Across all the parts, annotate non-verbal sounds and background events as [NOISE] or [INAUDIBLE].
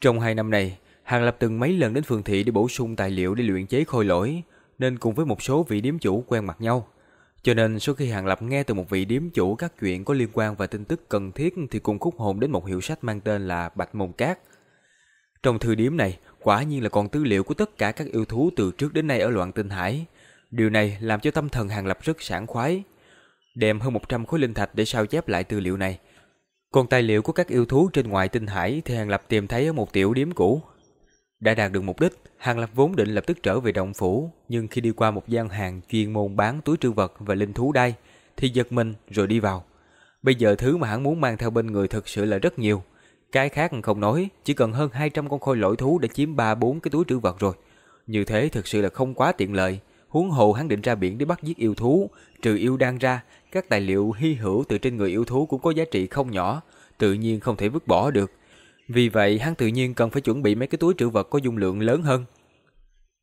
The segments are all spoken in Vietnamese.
Trong hai năm này, Hàng Lập từng mấy lần đến phường thị để bổ sung tài liệu để luyện chế khôi lỗi, nên cùng với một số vị điếm chủ quen mặt nhau. Cho nên số khi Hàng Lập nghe từ một vị điếm chủ các chuyện có liên quan và tin tức cần thiết thì cùng khúc hồn đến một hiệu sách mang tên là Bạch Môn Cát. Trong thư điếm này, quả nhiên là còn tư liệu của tất cả các yêu thú từ trước đến nay ở loạn tinh hải. Điều này làm cho tâm thần Hàng Lập rất sảng khoái. Đem hơn 100 khối linh thạch để sao chép lại tư liệu này. Còn tài liệu của các yêu thú trên ngoài tinh hải thì Hàng Lập tìm thấy ở một tiểu điếm cũ. Đã đạt được mục đích, Hàng Lập vốn định lập tức trở về động phủ, nhưng khi đi qua một gian hàng chuyên môn bán túi trữ vật và linh thú đai, thì giật mình rồi đi vào. Bây giờ thứ mà hắn muốn mang theo bên người thực sự là rất nhiều. Cái khác không nói, chỉ cần hơn 200 con khôi lỗi thú đã chiếm 3-4 cái túi trữ vật rồi. Như thế thực sự là không quá tiện lợi. Huống hồ hắn định ra biển để bắt giết yêu thú, trừ yêu đang ra, các tài liệu hy hữu từ trên người yêu thú cũng có giá trị không nhỏ, tự nhiên không thể vứt bỏ được. Vì vậy hắn tự nhiên cần phải chuẩn bị mấy cái túi trữ vật có dung lượng lớn hơn.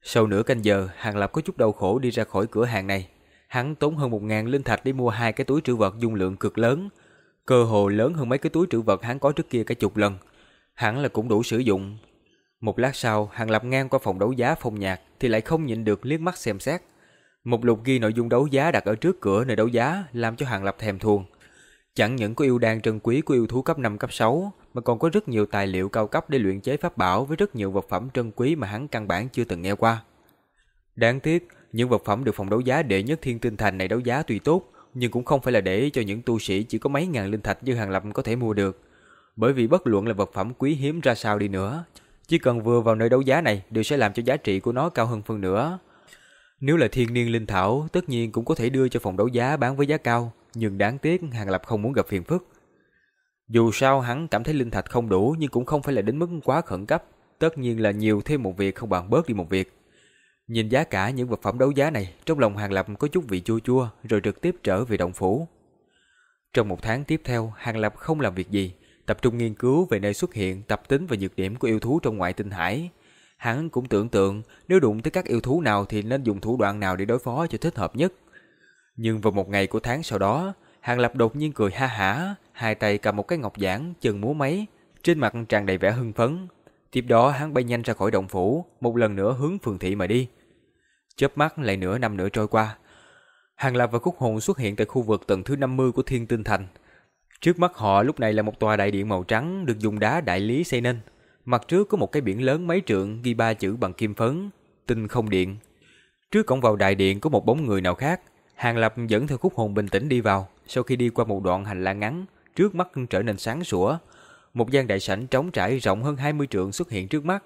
Sau nửa canh giờ, Hàng Lập có chút đau khổ đi ra khỏi cửa hàng này. Hắn tốn hơn một ngàn linh thạch để mua hai cái túi trữ vật dung lượng cực lớn. Cơ hồ lớn hơn mấy cái túi trữ vật hắn có trước kia cả chục lần. Hẳn là cũng đủ sử dụng. Một lát sau, Hàng Lập ngang qua phòng đấu giá phong nhạc thì lại không nhịn được liếc mắt xem xét. Một lục ghi nội dung đấu giá đặt ở trước cửa nơi đấu giá làm cho Hàng Lập thèm thuồng. Chẳng những có yêu đan trân quý của yêu thú cấp 5 cấp 6 mà còn có rất nhiều tài liệu cao cấp để luyện chế pháp bảo với rất nhiều vật phẩm trân quý mà hắn căn bản chưa từng nghe qua. Đáng tiếc, những vật phẩm được phòng đấu giá đệ nhất thiên tinh thành này đấu giá tuy tốt, nhưng cũng không phải là để cho những tu sĩ chỉ có mấy ngàn linh thạch như Hàng Lập có thể mua được. Bởi vì bất luận là vật phẩm quý hiếm ra sao đi nữa, chỉ cần vừa vào nơi đấu giá này đều sẽ làm cho giá trị của nó cao hơn phân nữa. Nếu là thiên niên linh thảo, tất nhiên cũng có thể đưa cho phòng đấu giá bán với giá cao, nhưng đáng tiếc Hàng Lập không muốn gặp phiền phức. Dù sao hắn cảm thấy linh thạch không đủ nhưng cũng không phải là đến mức quá khẩn cấp, tất nhiên là nhiều thêm một việc không bằng bớt đi một việc. Nhìn giá cả những vật phẩm đấu giá này, trong lòng Hàng Lập có chút vị chua chua rồi trực tiếp trở về động phủ. Trong một tháng tiếp theo, Hàng Lập không làm việc gì, tập trung nghiên cứu về nơi xuất hiện, tập tính và nhược điểm của yêu thú trong ngoại tinh hải. Hắn cũng tưởng tượng nếu đụng tới các yêu thú nào thì nên dùng thủ đoạn nào để đối phó cho thích hợp nhất. Nhưng vào một ngày của tháng sau đó, Hàng Lập đột nhiên cười ha hả, hai tay cầm một cái ngọc giản, chân múa máy, trên mặt tràn đầy vẻ hưng phấn. Tiếp đó hắn bay nhanh ra khỏi động phủ, một lần nữa hướng phường thị mà đi. Chớp mắt lại nửa năm nữa trôi qua. Hàng Lập và Cúc Hồn xuất hiện tại khu vực tầng thứ 50 của Thiên Tinh Thành. Trước mắt họ lúc này là một tòa đại điện màu trắng được dùng đá đại lý xây nên. Mặt trước có một cái biển lớn mấy trượng ghi ba chữ bằng kim phấn, tinh không điện. Trước cổng vào đại điện có một bóng người nào khác. Hàng Lập dẫn theo khúc Hồn bình tĩnh đi vào. Sau khi đi qua một đoạn hành lang ngắn, trước mắt trở nên sáng sủa. Một gian đại sảnh trống trải rộng hơn 20 trượng xuất hiện trước mắt.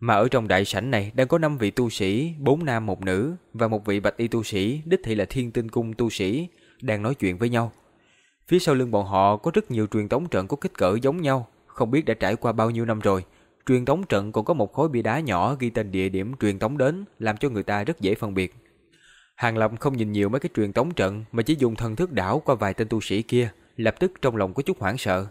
Mà ở trong đại sảnh này đang có 5 vị tu sĩ, 4 nam một nữ và một vị bạch y tu sĩ, đích thị là Thiên Tinh cung tu sĩ, đang nói chuyện với nhau. Phía sau lưng bọn họ có rất nhiều truyền tống trận có kích cỡ giống nhau, không biết đã trải qua bao nhiêu năm rồi. Truyền tống trận còn có một khối bia đá nhỏ ghi tên địa điểm truyền tống đến, làm cho người ta rất dễ phân biệt. Hàng Lập không nhìn nhiều mấy cái truyền tống trận mà chỉ dùng thần thức đảo qua vài tên tu sĩ kia, lập tức trong lòng có chút hoảng sợ.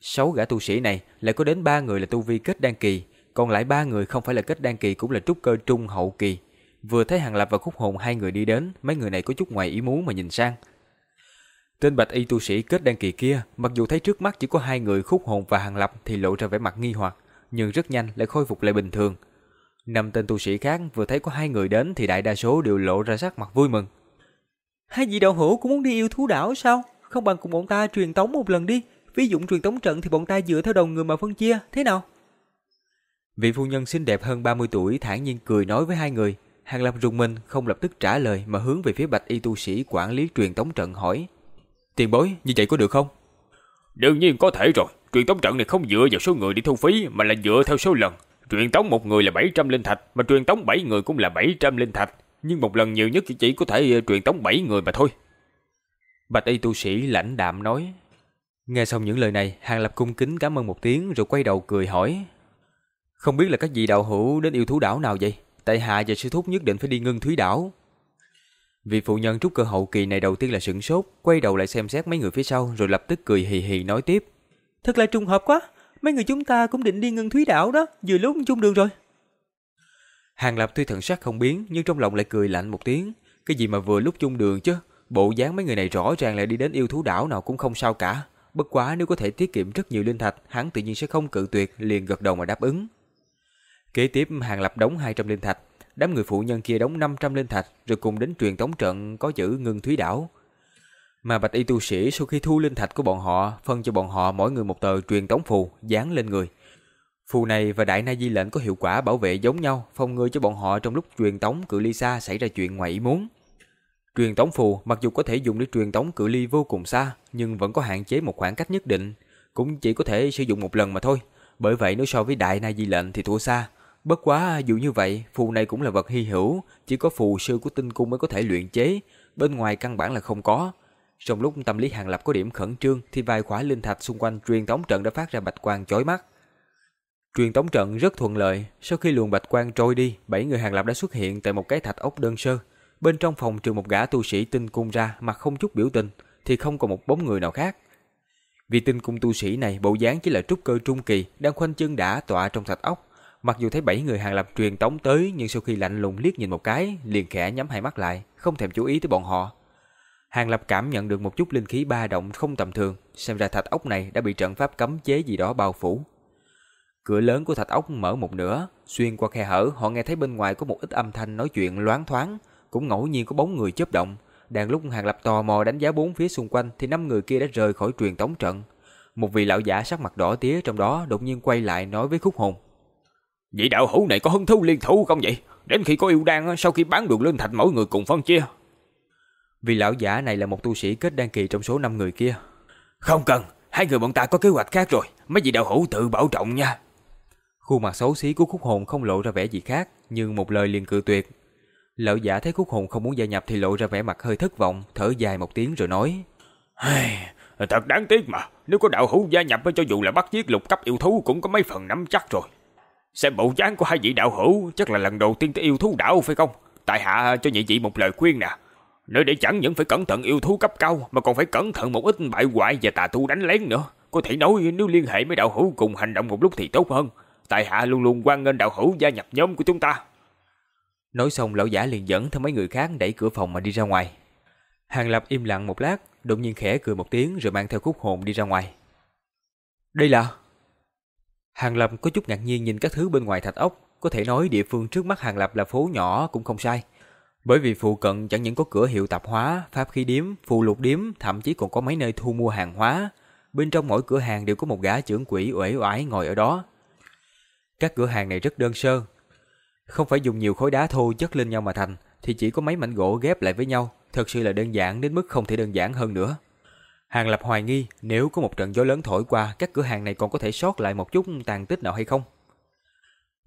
Sáu gã tu sĩ này lại có đến ba người là tu vi kết đan kỳ, còn lại ba người không phải là kết đan kỳ cũng là trúc cơ trung hậu kỳ. Vừa thấy Hàng Lập và Khúc Hồn hai người đi đến, mấy người này có chút ngoài ý muốn mà nhìn sang. Tên bạch y tu sĩ kết đan kỳ kia, mặc dù thấy trước mắt chỉ có hai người Khúc Hồn và Hàng Lập thì lộ ra vẻ mặt nghi hoặc, nhưng rất nhanh lại khôi phục lại bình thường. Năm tên tu sĩ khác vừa thấy có hai người đến thì đại đa số đều lộ ra sắc mặt vui mừng. Hai vị đạo hữu cũng muốn đi yêu thú đảo sao? Không bằng cùng bọn ta truyền tống một lần đi. Ví dụ truyền tống trận thì bọn ta dựa theo đầu người mà phân chia, thế nào? Vị phu nhân xinh đẹp hơn 30 tuổi thản nhiên cười nói với hai người. Hàng Lập rùng mình không lập tức trả lời mà hướng về phía bạch y tu sĩ quản lý truyền tống trận hỏi. Tiền bối, như vậy có được không? Đương nhiên có thể rồi. Truyền tống trận này không dựa vào số người đi thu phí mà là dựa theo số lần. Truyền tống một người là 700 linh thạch, mà truyền tống 7 người cũng là 700 linh thạch. Nhưng một lần nhiều nhất chỉ, chỉ có thể truyền tống 7 người mà thôi. Bạch y tu sĩ lãnh đạm nói. Nghe xong những lời này, Hàng Lập cung kính cảm ơn một tiếng rồi quay đầu cười hỏi. Không biết là các vị đạo hữu đến yêu thú đảo nào vậy? Tại hạ và sư thúc nhất định phải đi ngưng thúy đảo. Vị phụ nhân trúc cơ hậu kỳ này đầu tiên là sửng sốt, quay đầu lại xem xét mấy người phía sau rồi lập tức cười hì hì nói tiếp. Thật là trùng hợp quá, mấy người chúng ta cũng định đi ngưng thúy đảo đó, vừa lúc chung đường rồi. Hàng Lập tuy thần sắc không biến nhưng trong lòng lại cười lạnh một tiếng. Cái gì mà vừa lúc chung đường chứ, bộ dáng mấy người này rõ ràng là đi đến yêu thú đảo nào cũng không sao cả. bất quá nếu có thể tiết kiệm rất nhiều linh thạch, hắn tự nhiên sẽ không cự tuyệt, liền gật đầu mà đáp ứng. Kế tiếp Hàng Lập đóng 200 linh thạch, đám người phụ nhân kia đóng 500 linh thạch, rồi cùng đến truyền tống trận có giữ ngưng thúy đảo. Mà bạch y tu sĩ sau khi thu linh thạch của bọn họ, phân cho bọn họ mỗi người một tờ truyền tống phù, dán lên người. Phù này và đại na di lệnh có hiệu quả bảo vệ giống nhau, phòng ngừa cho bọn họ trong lúc truyền tống cự ly xa xảy ra chuyện ngoài ý muốn. Truyền tống phù mặc dù có thể dùng để truyền tống cự ly vô cùng xa, nhưng vẫn có hạn chế một khoảng cách nhất định, cũng chỉ có thể sử dụng một lần mà thôi. Bởi vậy nếu so với đại na di lệnh thì thua xa. Bất quá dù như vậy, phù này cũng là vật hy hữu, chỉ có phù sư của tinh cung mới có thể luyện chế, bên ngoài căn bản là không có. Trong lúc tâm lý hàng lập có điểm khẩn trương thì vài khỏa linh thạch xung quanh truyền tống trận đã phát ra bạch quang chói mắt. Truyền tống trận rất thuận lợi, sau khi luồng bạch quang trôi đi, bảy người hàng lập đã xuất hiện tại một cái thạch ốc đơn sơ. Bên trong phòng trừ một gã tu sĩ tinh cung ra mà không chút biểu tình, thì không còn một bóng người nào khác. Vì tinh cung tu sĩ này bộ dáng chỉ là trúc cơ trung kỳ, đang khoanh chân đã tọa trong thạch ốc. Mặc dù thấy bảy người hàng lập truyền tống tới, nhưng sau khi lạnh lùng liếc nhìn một cái, liền khẽ nhắm hai mắt lại, không thèm chú ý tới bọn họ. Hàng Lập cảm nhận được một chút linh khí ba động không tầm thường, xem ra thạch ốc này đã bị trận pháp cấm chế gì đó bao phủ. Cửa lớn của thạch ốc mở một nửa, xuyên qua khe hở, họ nghe thấy bên ngoài có một ít âm thanh nói chuyện loáng thoáng, cũng ngẫu nhiên có bóng người chớp động. Đang lúc Hàng Lập tò mò đánh giá bốn phía xung quanh thì năm người kia đã rời khỏi truyền tống trận. Một vị lão giả sắc mặt đỏ tía trong đó đột nhiên quay lại nói với khúc hồn. Vị đạo hữu này có hứng thú liên thủ không vậy? Đến khi có yêu đan sau khi bán được linh thạch mỗi người cùng phân chia. Vì lão giả này là một tu sĩ kết đan kỳ trong số 5 người kia. Không cần, hai người bọn ta có kế hoạch khác rồi, mấy vị đạo hữu tự bảo trọng nha. Khuôn mặt xấu xí của khúc hồn không lộ ra vẻ gì khác, nhưng một lời liền cự tuyệt. Lão giả thấy khúc hồn không muốn gia nhập thì lộ ra vẻ mặt hơi thất vọng, thở dài một tiếng rồi nói. Thật đáng tiếc mà, nếu có đạo hữu gia nhập cho dù là bắt giết lục cấp yêu thú cũng có mấy phần nắm chắc rồi. Xem bộ dáng của hai vị đạo hữu chắc là lần đầu tiên tới yêu thú đảo phải không? Tại hạ cho nhị vị một lời khuyên nè. Nơi để chẳng những phải cẩn thận yêu thú cấp cao mà còn phải cẩn thận một ít bại hoại và tà tu đánh lén nữa. Có thể nói nếu liên hệ với đạo hữu cùng hành động một lúc thì tốt hơn. Tại hạ luôn luôn quan nghênh đạo hữu gia nhập nhóm của chúng ta. Nói xong lão giả liền dẫn theo mấy người khác đẩy cửa phòng mà đi ra ngoài. Hàng Lập im lặng một lát, đột nhiên khẽ cười một tiếng rồi mang theo khúc hồn đi ra ngoài. Đây là... Hàng Lập có chút ngạc nhiên nhìn các thứ bên ngoài thạch ốc, có thể nói địa phương trước mắt Hàng Lập là phố nhỏ cũng không sai. Bởi vì phụ cận chẳng những có cửa hiệu tạp hóa, pháp khí điếm, phù lục điếm, thậm chí còn có mấy nơi thu mua hàng hóa. Bên trong mỗi cửa hàng đều có một gã trưởng quỷ uể oải ngồi ở đó. Các cửa hàng này rất đơn sơ. Không phải dùng nhiều khối đá thô chất lên nhau mà thành, thì chỉ có mấy mảnh gỗ ghép lại với nhau. Thật sự là đơn giản đến mức không thể đơn giản hơn nữa. Hàng Lập hoài nghi nếu có một trận gió lớn thổi qua, các cửa hàng này còn có thể sót lại một chút tàn tích nào hay không.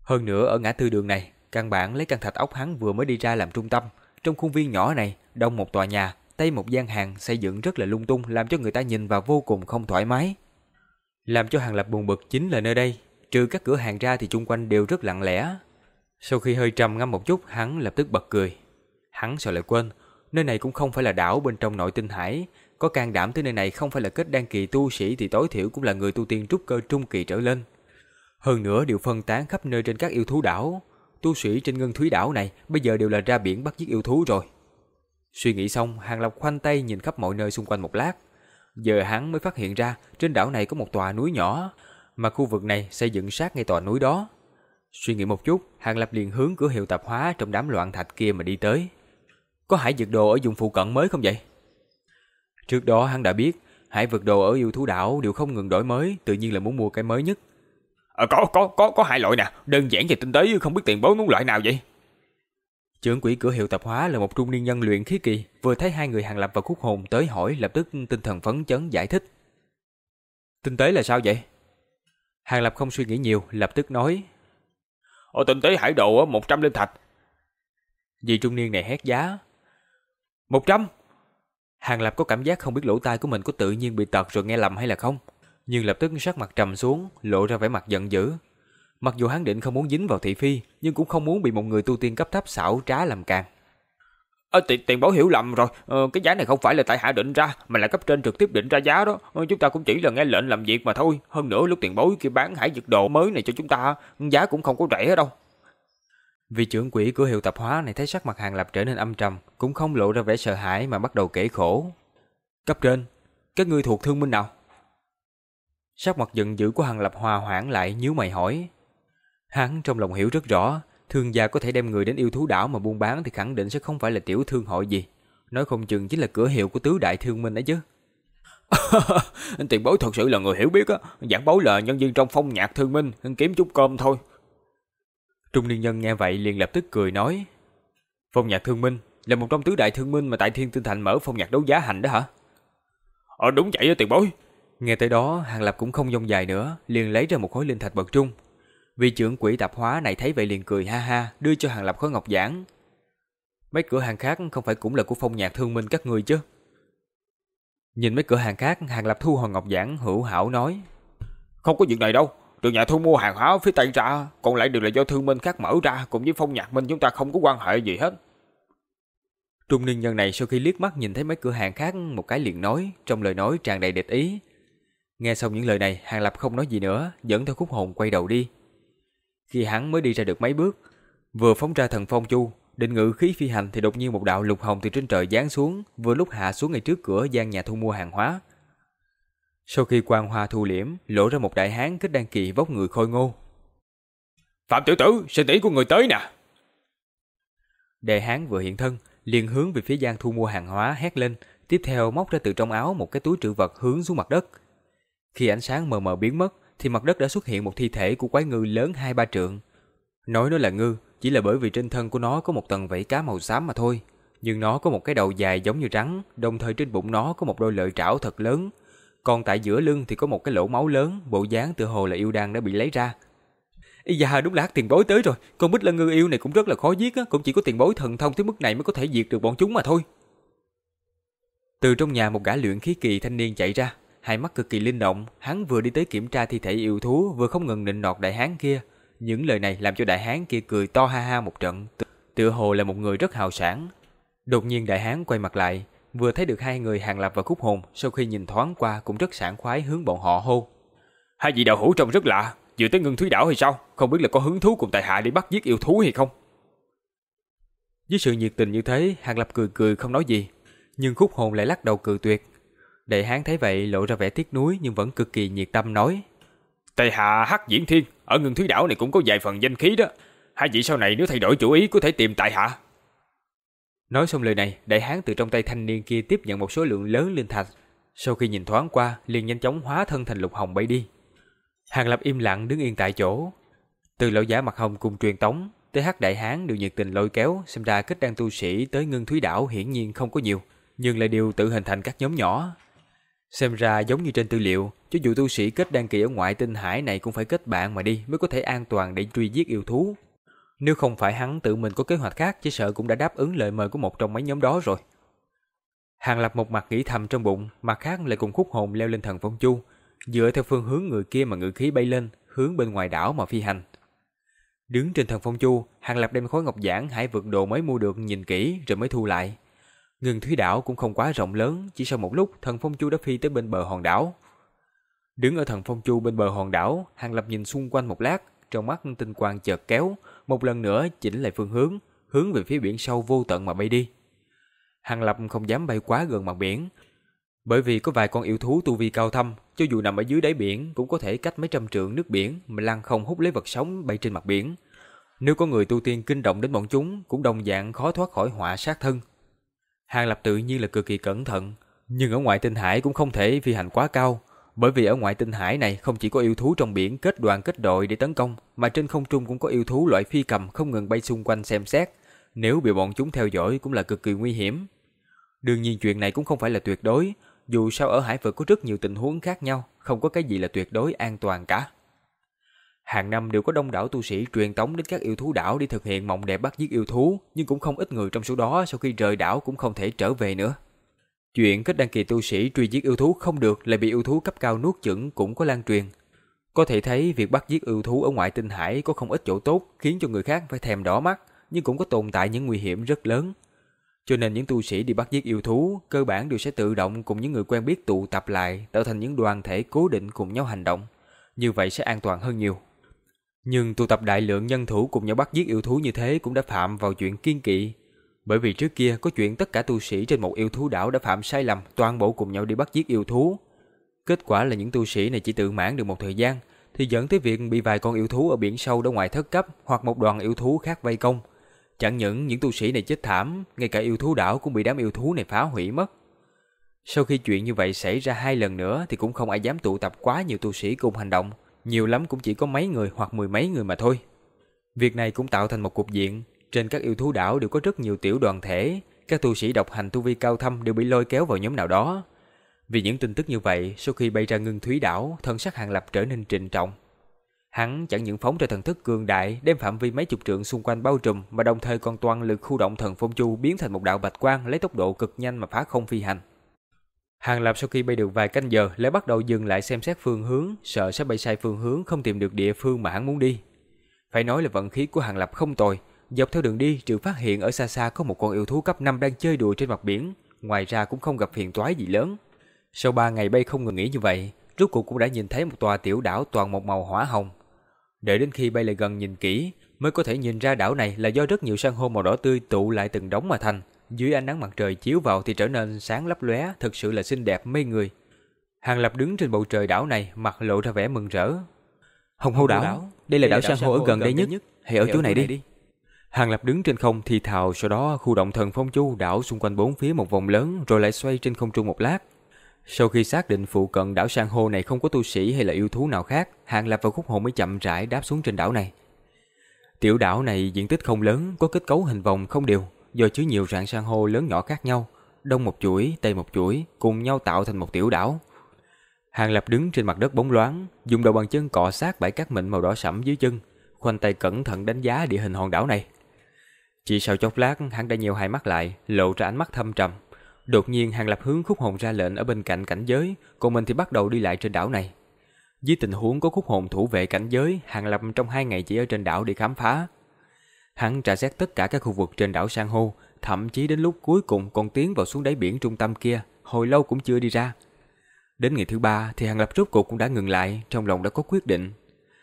Hơn nữa ở ngã tư đường này, căn bản lấy căn thạch ốc hắn vừa mới đi ra làm trung tâm. Trong khuôn viên nhỏ này, đông một tòa nhà, tây một gian hàng xây dựng rất là lung tung làm cho người ta nhìn vào vô cùng không thoải mái. Làm cho Hàng Lập buồn bực chính là nơi đây, trừ các cửa hàng ra thì chung quanh đều rất lặng lẽ. Sau khi hơi trầm ngâm một chút, hắn lập tức bật cười. Hắn sợ lại quên, nơi này cũng không phải là đảo bên trong nội tinh hải, có can đảm tới nơi này không phải là kết đan kỳ tu sĩ thì tối thiểu cũng là người tu tiên trúc cơ trung kỳ trở lên. Hơn nữa đều phân tán khắp nơi trên các yêu thú đảo, tu sĩ trên ngân thúy đảo này bây giờ đều là ra biển bắt giết yêu thú rồi. Suy nghĩ xong, Hàng Lập khoanh tay nhìn khắp mọi nơi xung quanh một lát. Giờ hắn mới phát hiện ra trên đảo này có một tòa núi nhỏ, mà khu vực này xây dựng sát ngay tòa núi đó. Suy nghĩ một chút, Hàng Lập liền hướng cửa hiệu tạp hóa trong đám loạn thạch kia mà đi tới. Có hải dược đồ ở vùng phụ cận mới không vậy? Trước đó hắn đã biết, hải vực đồ ở yêu thú đảo đều không ngừng đổi mới, tự nhiên là muốn mua cái mới nhất. À, có, có, có, có hai loại nè, đơn giản và tinh tế, không biết tiền bối muốn loại nào vậy? Trưởng quỹ cửa hiệu tạp hóa là một trung niên nhân luyện khí kỳ, vừa thấy hai người hàng lập và khúc hồn tới hỏi lập tức tinh thần phấn chấn giải thích. Tinh tế là sao vậy? Hàng lập không suy nghĩ nhiều, lập tức nói. Ở tinh tế hải đồ 100 linh thạch. Vì trung niên này hét giá. 100? Hàng Lập có cảm giác không biết lỗ tai của mình có tự nhiên bị tật rồi nghe lầm hay là không, nhưng lập tức sắc mặt trầm xuống, lộ ra vẻ mặt giận dữ. Mặc dù hắn định không muốn dính vào thị phi, nhưng cũng không muốn bị một người tu tiên cấp thấp xảo trá làm càng. À, tiền, tiền bối hiểu lầm rồi, ờ, cái giá này không phải là tại hạ định ra, mà là cấp trên trực tiếp định ra giá đó. Ờ, chúng ta cũng chỉ là nghe lệnh làm việc mà thôi. Hơn nữa lúc tiền bối kia bán hải dược độ mới này cho chúng ta, giá cũng không có rẻ đâu. Vị trưởng quỹ của hiệu tạp hóa này thấy sắc mặt Hàng Lập trở nên âm trầm, cũng không lộ ra vẻ sợ hãi mà bắt đầu kể khổ. Cấp trên, các ngươi thuộc thương minh nào? Sắc mặt giận dữ của Hàng Lập hòa hoãn lại nhíu mày hỏi. Hắn trong lòng hiểu rất rõ, thương gia có thể đem người đến yêu thú đảo mà buôn bán thì khẳng định sẽ không phải là tiểu thương hội gì. Nói không chừng chính là cửa hiệu của tứ đại thương minh ấy chứ. [LAUGHS] tiền bối thật sự là người hiểu biết á, giảng bối là nhân viên trong phong nhạc thương minh, kiếm chút cơm thôi. Trung niên nhân nghe vậy liền lập tức cười nói. Phong nhạc thương minh là một trong tứ đại thương minh mà tại Thiên Tinh Thành mở phong nhạc đấu giá hành đó hả? Ờ đúng vậy á tiền bối. Nghe tới đó, Hàng Lập cũng không dông dài nữa, liền lấy ra một khối linh thạch bậc trung. Vị trưởng quỹ tạp hóa này thấy vậy liền cười ha ha, đưa cho Hàng Lập khối ngọc giản. Mấy cửa hàng khác không phải cũng là của phong nhạc thương minh các người chứ? Nhìn mấy cửa hàng khác, Hàng Lập thu hồi ngọc giản hữu hảo nói. Không có chuyện này đâu, từ nhà thu mua hàng hóa phía Tây ra, còn lại đều là do thương minh khác mở ra, cùng với phong nhạc minh chúng ta không có quan hệ gì hết. Trung niên nhân này sau khi liếc mắt nhìn thấy mấy cửa hàng khác một cái liền nói, trong lời nói tràn đầy địch ý. Nghe xong những lời này, Hàng Lập không nói gì nữa, dẫn theo khúc hồn quay đầu đi. Khi hắn mới đi ra được mấy bước, vừa phóng ra thần phong chu, định ngự khí phi hành thì đột nhiên một đạo lục hồng từ trên trời giáng xuống, vừa lúc hạ xuống ngay trước cửa gian nhà thu mua hàng hóa. Sau khi quang hoa thu liễm, lộ ra một đại hán kết đan kỳ vóc người khôi ngô. Phạm tiểu tử, sinh tỷ của người tới nè. Đại hán vừa hiện thân, liền hướng về phía gian thu mua hàng hóa hét lên, tiếp theo móc ra từ trong áo một cái túi trữ vật hướng xuống mặt đất. Khi ánh sáng mờ mờ biến mất, thì mặt đất đã xuất hiện một thi thể của quái ngư lớn hai ba trượng. Nói nó là ngư, chỉ là bởi vì trên thân của nó có một tầng vảy cá màu xám mà thôi. Nhưng nó có một cái đầu dài giống như rắn, đồng thời trên bụng nó có một đôi lợi trảo thật lớn. Còn tại giữa lưng thì có một cái lỗ máu lớn, bộ dáng tựa hồ là yêu đan đã bị lấy ra. Ý dạ đúng là tiền bối tới rồi, con bích lân ngư yêu này cũng rất là khó giết á, cũng chỉ có tiền bối thần thông tới mức này mới có thể diệt được bọn chúng mà thôi. Từ trong nhà một gã luyện khí kỳ thanh niên chạy ra, hai mắt cực kỳ linh động, hắn vừa đi tới kiểm tra thi thể yêu thú, vừa không ngừng nịnh nọt đại hán kia. Những lời này làm cho đại hán kia cười to ha ha một trận, tựa hồ là một người rất hào sản. Đột nhiên đại hán quay mặt lại, vừa thấy được hai người hàng lập và khúc hồn, sau khi nhìn thoáng qua cũng rất sảng khoái hướng bọn họ hô. Hai vị đạo hữu trông rất lạ, vừa tới ngưng thúy đảo hay sao? Không biết là có hứng thú cùng tại hạ đi bắt giết yêu thú hay không? Với sự nhiệt tình như thế, Hàng Lập cười cười không nói gì, nhưng khúc hồn lại lắc đầu cười tuyệt. Đại hán thấy vậy lộ ra vẻ tiếc nuối nhưng vẫn cực kỳ nhiệt tâm nói. Tây hạ hắc diễn thiên, ở ngưng thúy đảo này cũng có vài phần danh khí đó. Hai vị sau này nếu thay đổi chủ ý có thể tìm tại hạ. Nói xong lời này, đại hán từ trong tay thanh niên kia tiếp nhận một số lượng lớn linh thạch. Sau khi nhìn thoáng qua, liền nhanh chóng hóa thân thành lục hồng bay đi. Hàng Lập im lặng đứng yên tại chỗ. Từ lão giả mặt hồng cùng truyền tống, tới hắc đại hán đều nhiệt tình lôi kéo, xem ra kết đăng tu sĩ tới ngưng thúy đảo hiển nhiên không có nhiều, nhưng lại đều tự hình thành các nhóm nhỏ, Xem ra giống như trên tư liệu, cho dù tu sĩ kết đăng kỳ ở ngoại tinh hải này cũng phải kết bạn mà đi mới có thể an toàn để truy giết yêu thú. Nếu không phải hắn tự mình có kế hoạch khác, chỉ sợ cũng đã đáp ứng lời mời của một trong mấy nhóm đó rồi. Hàng Lập một mặt nghĩ thầm trong bụng, mặt khác lại cùng khúc hồn leo lên thần phong chu, dựa theo phương hướng người kia mà ngự khí bay lên, hướng bên ngoài đảo mà phi hành. Đứng trên thần phong chu, Hàng Lập đem khối ngọc giản hải vực đồ mới mua được nhìn kỹ rồi mới thu lại. Ngừng thủy đảo cũng không quá rộng lớn, chỉ sau một lúc thần phong chu đã phi tới bên bờ hòn đảo. Đứng ở thần phong chu bên bờ hòn đảo, Hàng Lập nhìn xung quanh một lát, trong mắt tinh quang chợt kéo, một lần nữa chỉnh lại phương hướng, hướng về phía biển sâu vô tận mà bay đi. Hàng Lập không dám bay quá gần mặt biển, bởi vì có vài con yêu thú tu vi cao thâm, cho dù nằm ở dưới đáy biển cũng có thể cách mấy trăm trượng nước biển mà lăng không hút lấy vật sống bay trên mặt biển. Nếu có người tu tiên kinh động đến bọn chúng, cũng đồng dạng khó thoát khỏi họa sát thân. Hàng Lập tự nhiên là cực kỳ cẩn thận, nhưng ở ngoại tinh hải cũng không thể phi hành quá cao, bởi vì ở ngoại tinh hải này không chỉ có yêu thú trong biển kết đoàn kết đội để tấn công, mà trên không trung cũng có yêu thú loại phi cầm không ngừng bay xung quanh xem xét, nếu bị bọn chúng theo dõi cũng là cực kỳ nguy hiểm. Đương nhiên chuyện này cũng không phải là tuyệt đối, dù sao ở hải vực có rất nhiều tình huống khác nhau, không có cái gì là tuyệt đối an toàn cả. Hàng năm đều có đông đảo tu sĩ truyền tống đến các yêu thú đảo để thực hiện mộng đẹp bắt giết yêu thú, nhưng cũng không ít người trong số đó sau khi rời đảo cũng không thể trở về nữa. Chuyện kết đăng kỳ tu sĩ truy giết yêu thú không được lại bị yêu thú cấp cao nuốt chửng cũng có lan truyền. Có thể thấy việc bắt giết yêu thú ở ngoại tinh hải có không ít chỗ tốt khiến cho người khác phải thèm đỏ mắt, nhưng cũng có tồn tại những nguy hiểm rất lớn. Cho nên những tu sĩ đi bắt giết yêu thú cơ bản đều sẽ tự động cùng những người quen biết tụ tập lại, tạo thành những đoàn thể cố định cùng nhau hành động. Như vậy sẽ an toàn hơn nhiều. Nhưng tụ tập đại lượng nhân thủ cùng nhau bắt giết yêu thú như thế cũng đã phạm vào chuyện kiên kỵ. Bởi vì trước kia có chuyện tất cả tu sĩ trên một yêu thú đảo đã phạm sai lầm toàn bộ cùng nhau đi bắt giết yêu thú. Kết quả là những tu sĩ này chỉ tự mãn được một thời gian, thì dẫn tới việc bị vài con yêu thú ở biển sâu đó ngoài thất cấp hoặc một đoàn yêu thú khác vây công. Chẳng những những tu sĩ này chết thảm, ngay cả yêu thú đảo cũng bị đám yêu thú này phá hủy mất. Sau khi chuyện như vậy xảy ra hai lần nữa thì cũng không ai dám tụ tập quá nhiều tu sĩ cùng hành động, nhiều lắm cũng chỉ có mấy người hoặc mười mấy người mà thôi. Việc này cũng tạo thành một cục diện, trên các yêu thú đảo đều có rất nhiều tiểu đoàn thể, các tu sĩ độc hành tu vi cao thâm đều bị lôi kéo vào nhóm nào đó. Vì những tin tức như vậy, sau khi bay ra ngưng thúy đảo, thân sắc hàng lập trở nên trịnh trọng. Hắn chẳng những phóng ra thần thức cường đại, đem phạm vi mấy chục trượng xung quanh bao trùm, mà đồng thời còn toàn lực khu động thần phong chu biến thành một đạo bạch quang lấy tốc độ cực nhanh mà phá không phi hành. Hàng Lập sau khi bay được vài canh giờ lại bắt đầu dừng lại xem xét phương hướng, sợ sẽ bay sai phương hướng không tìm được địa phương mà hắn muốn đi. Phải nói là vận khí của Hàng Lập không tồi, dọc theo đường đi trừ phát hiện ở xa xa có một con yêu thú cấp 5 đang chơi đùa trên mặt biển, ngoài ra cũng không gặp phiền toái gì lớn. Sau 3 ngày bay không ngừng nghỉ như vậy, rốt cuộc cũng đã nhìn thấy một tòa tiểu đảo toàn một màu hỏa hồng. Đợi đến khi bay lại gần nhìn kỹ, mới có thể nhìn ra đảo này là do rất nhiều san hô màu đỏ tươi tụ lại từng đống mà thành, dưới ánh nắng mặt trời chiếu vào thì trở nên sáng lấp lóe, thật sự là xinh đẹp mê người. Hàng Lập đứng trên bầu trời đảo này, mặt lộ ra vẻ mừng rỡ. Hồng Hô đảo, đảo, đây là đảo san hô ở gần đây nhất, hãy ở chỗ này đi. Hàng Lập đứng trên không thì thào, sau đó khu động thần phong chu đảo xung quanh bốn phía một vòng lớn rồi lại xoay trên không trung một lát. Sau khi xác định phụ cận đảo san hô này không có tu sĩ hay là yêu thú nào khác, Hàng Lập và Khúc Hồn mới chậm rãi đáp xuống trên đảo này. Tiểu đảo này diện tích không lớn, có kết cấu hình vòng không đều, do chứa nhiều rạn san hô lớn nhỏ khác nhau, đông một chuỗi, tây một chuỗi, cùng nhau tạo thành một tiểu đảo. Hàng Lập đứng trên mặt đất bóng loáng, dùng đầu bàn chân cọ sát bãi cát mịn màu đỏ sẫm dưới chân, khoanh tay cẩn thận đánh giá địa hình hòn đảo này. Chỉ sau chốc lát, hắn đã nhiều hai mắt lại, lộ ra ánh mắt thâm trầm. Đột nhiên Hàng Lập hướng khúc hồn ra lệnh ở bên cạnh cảnh giới, còn mình thì bắt đầu đi lại trên đảo này. Dưới tình huống có khúc hồn thủ vệ cảnh giới, Hàng Lập trong hai ngày chỉ ở trên đảo để khám phá, Hắn trả xét tất cả các khu vực trên đảo San hô, thậm chí đến lúc cuối cùng còn tiến vào xuống đáy biển trung tâm kia, hồi lâu cũng chưa đi ra. Đến ngày thứ ba thì Hàng Lập rốt cuộc cũng đã ngừng lại, trong lòng đã có quyết định.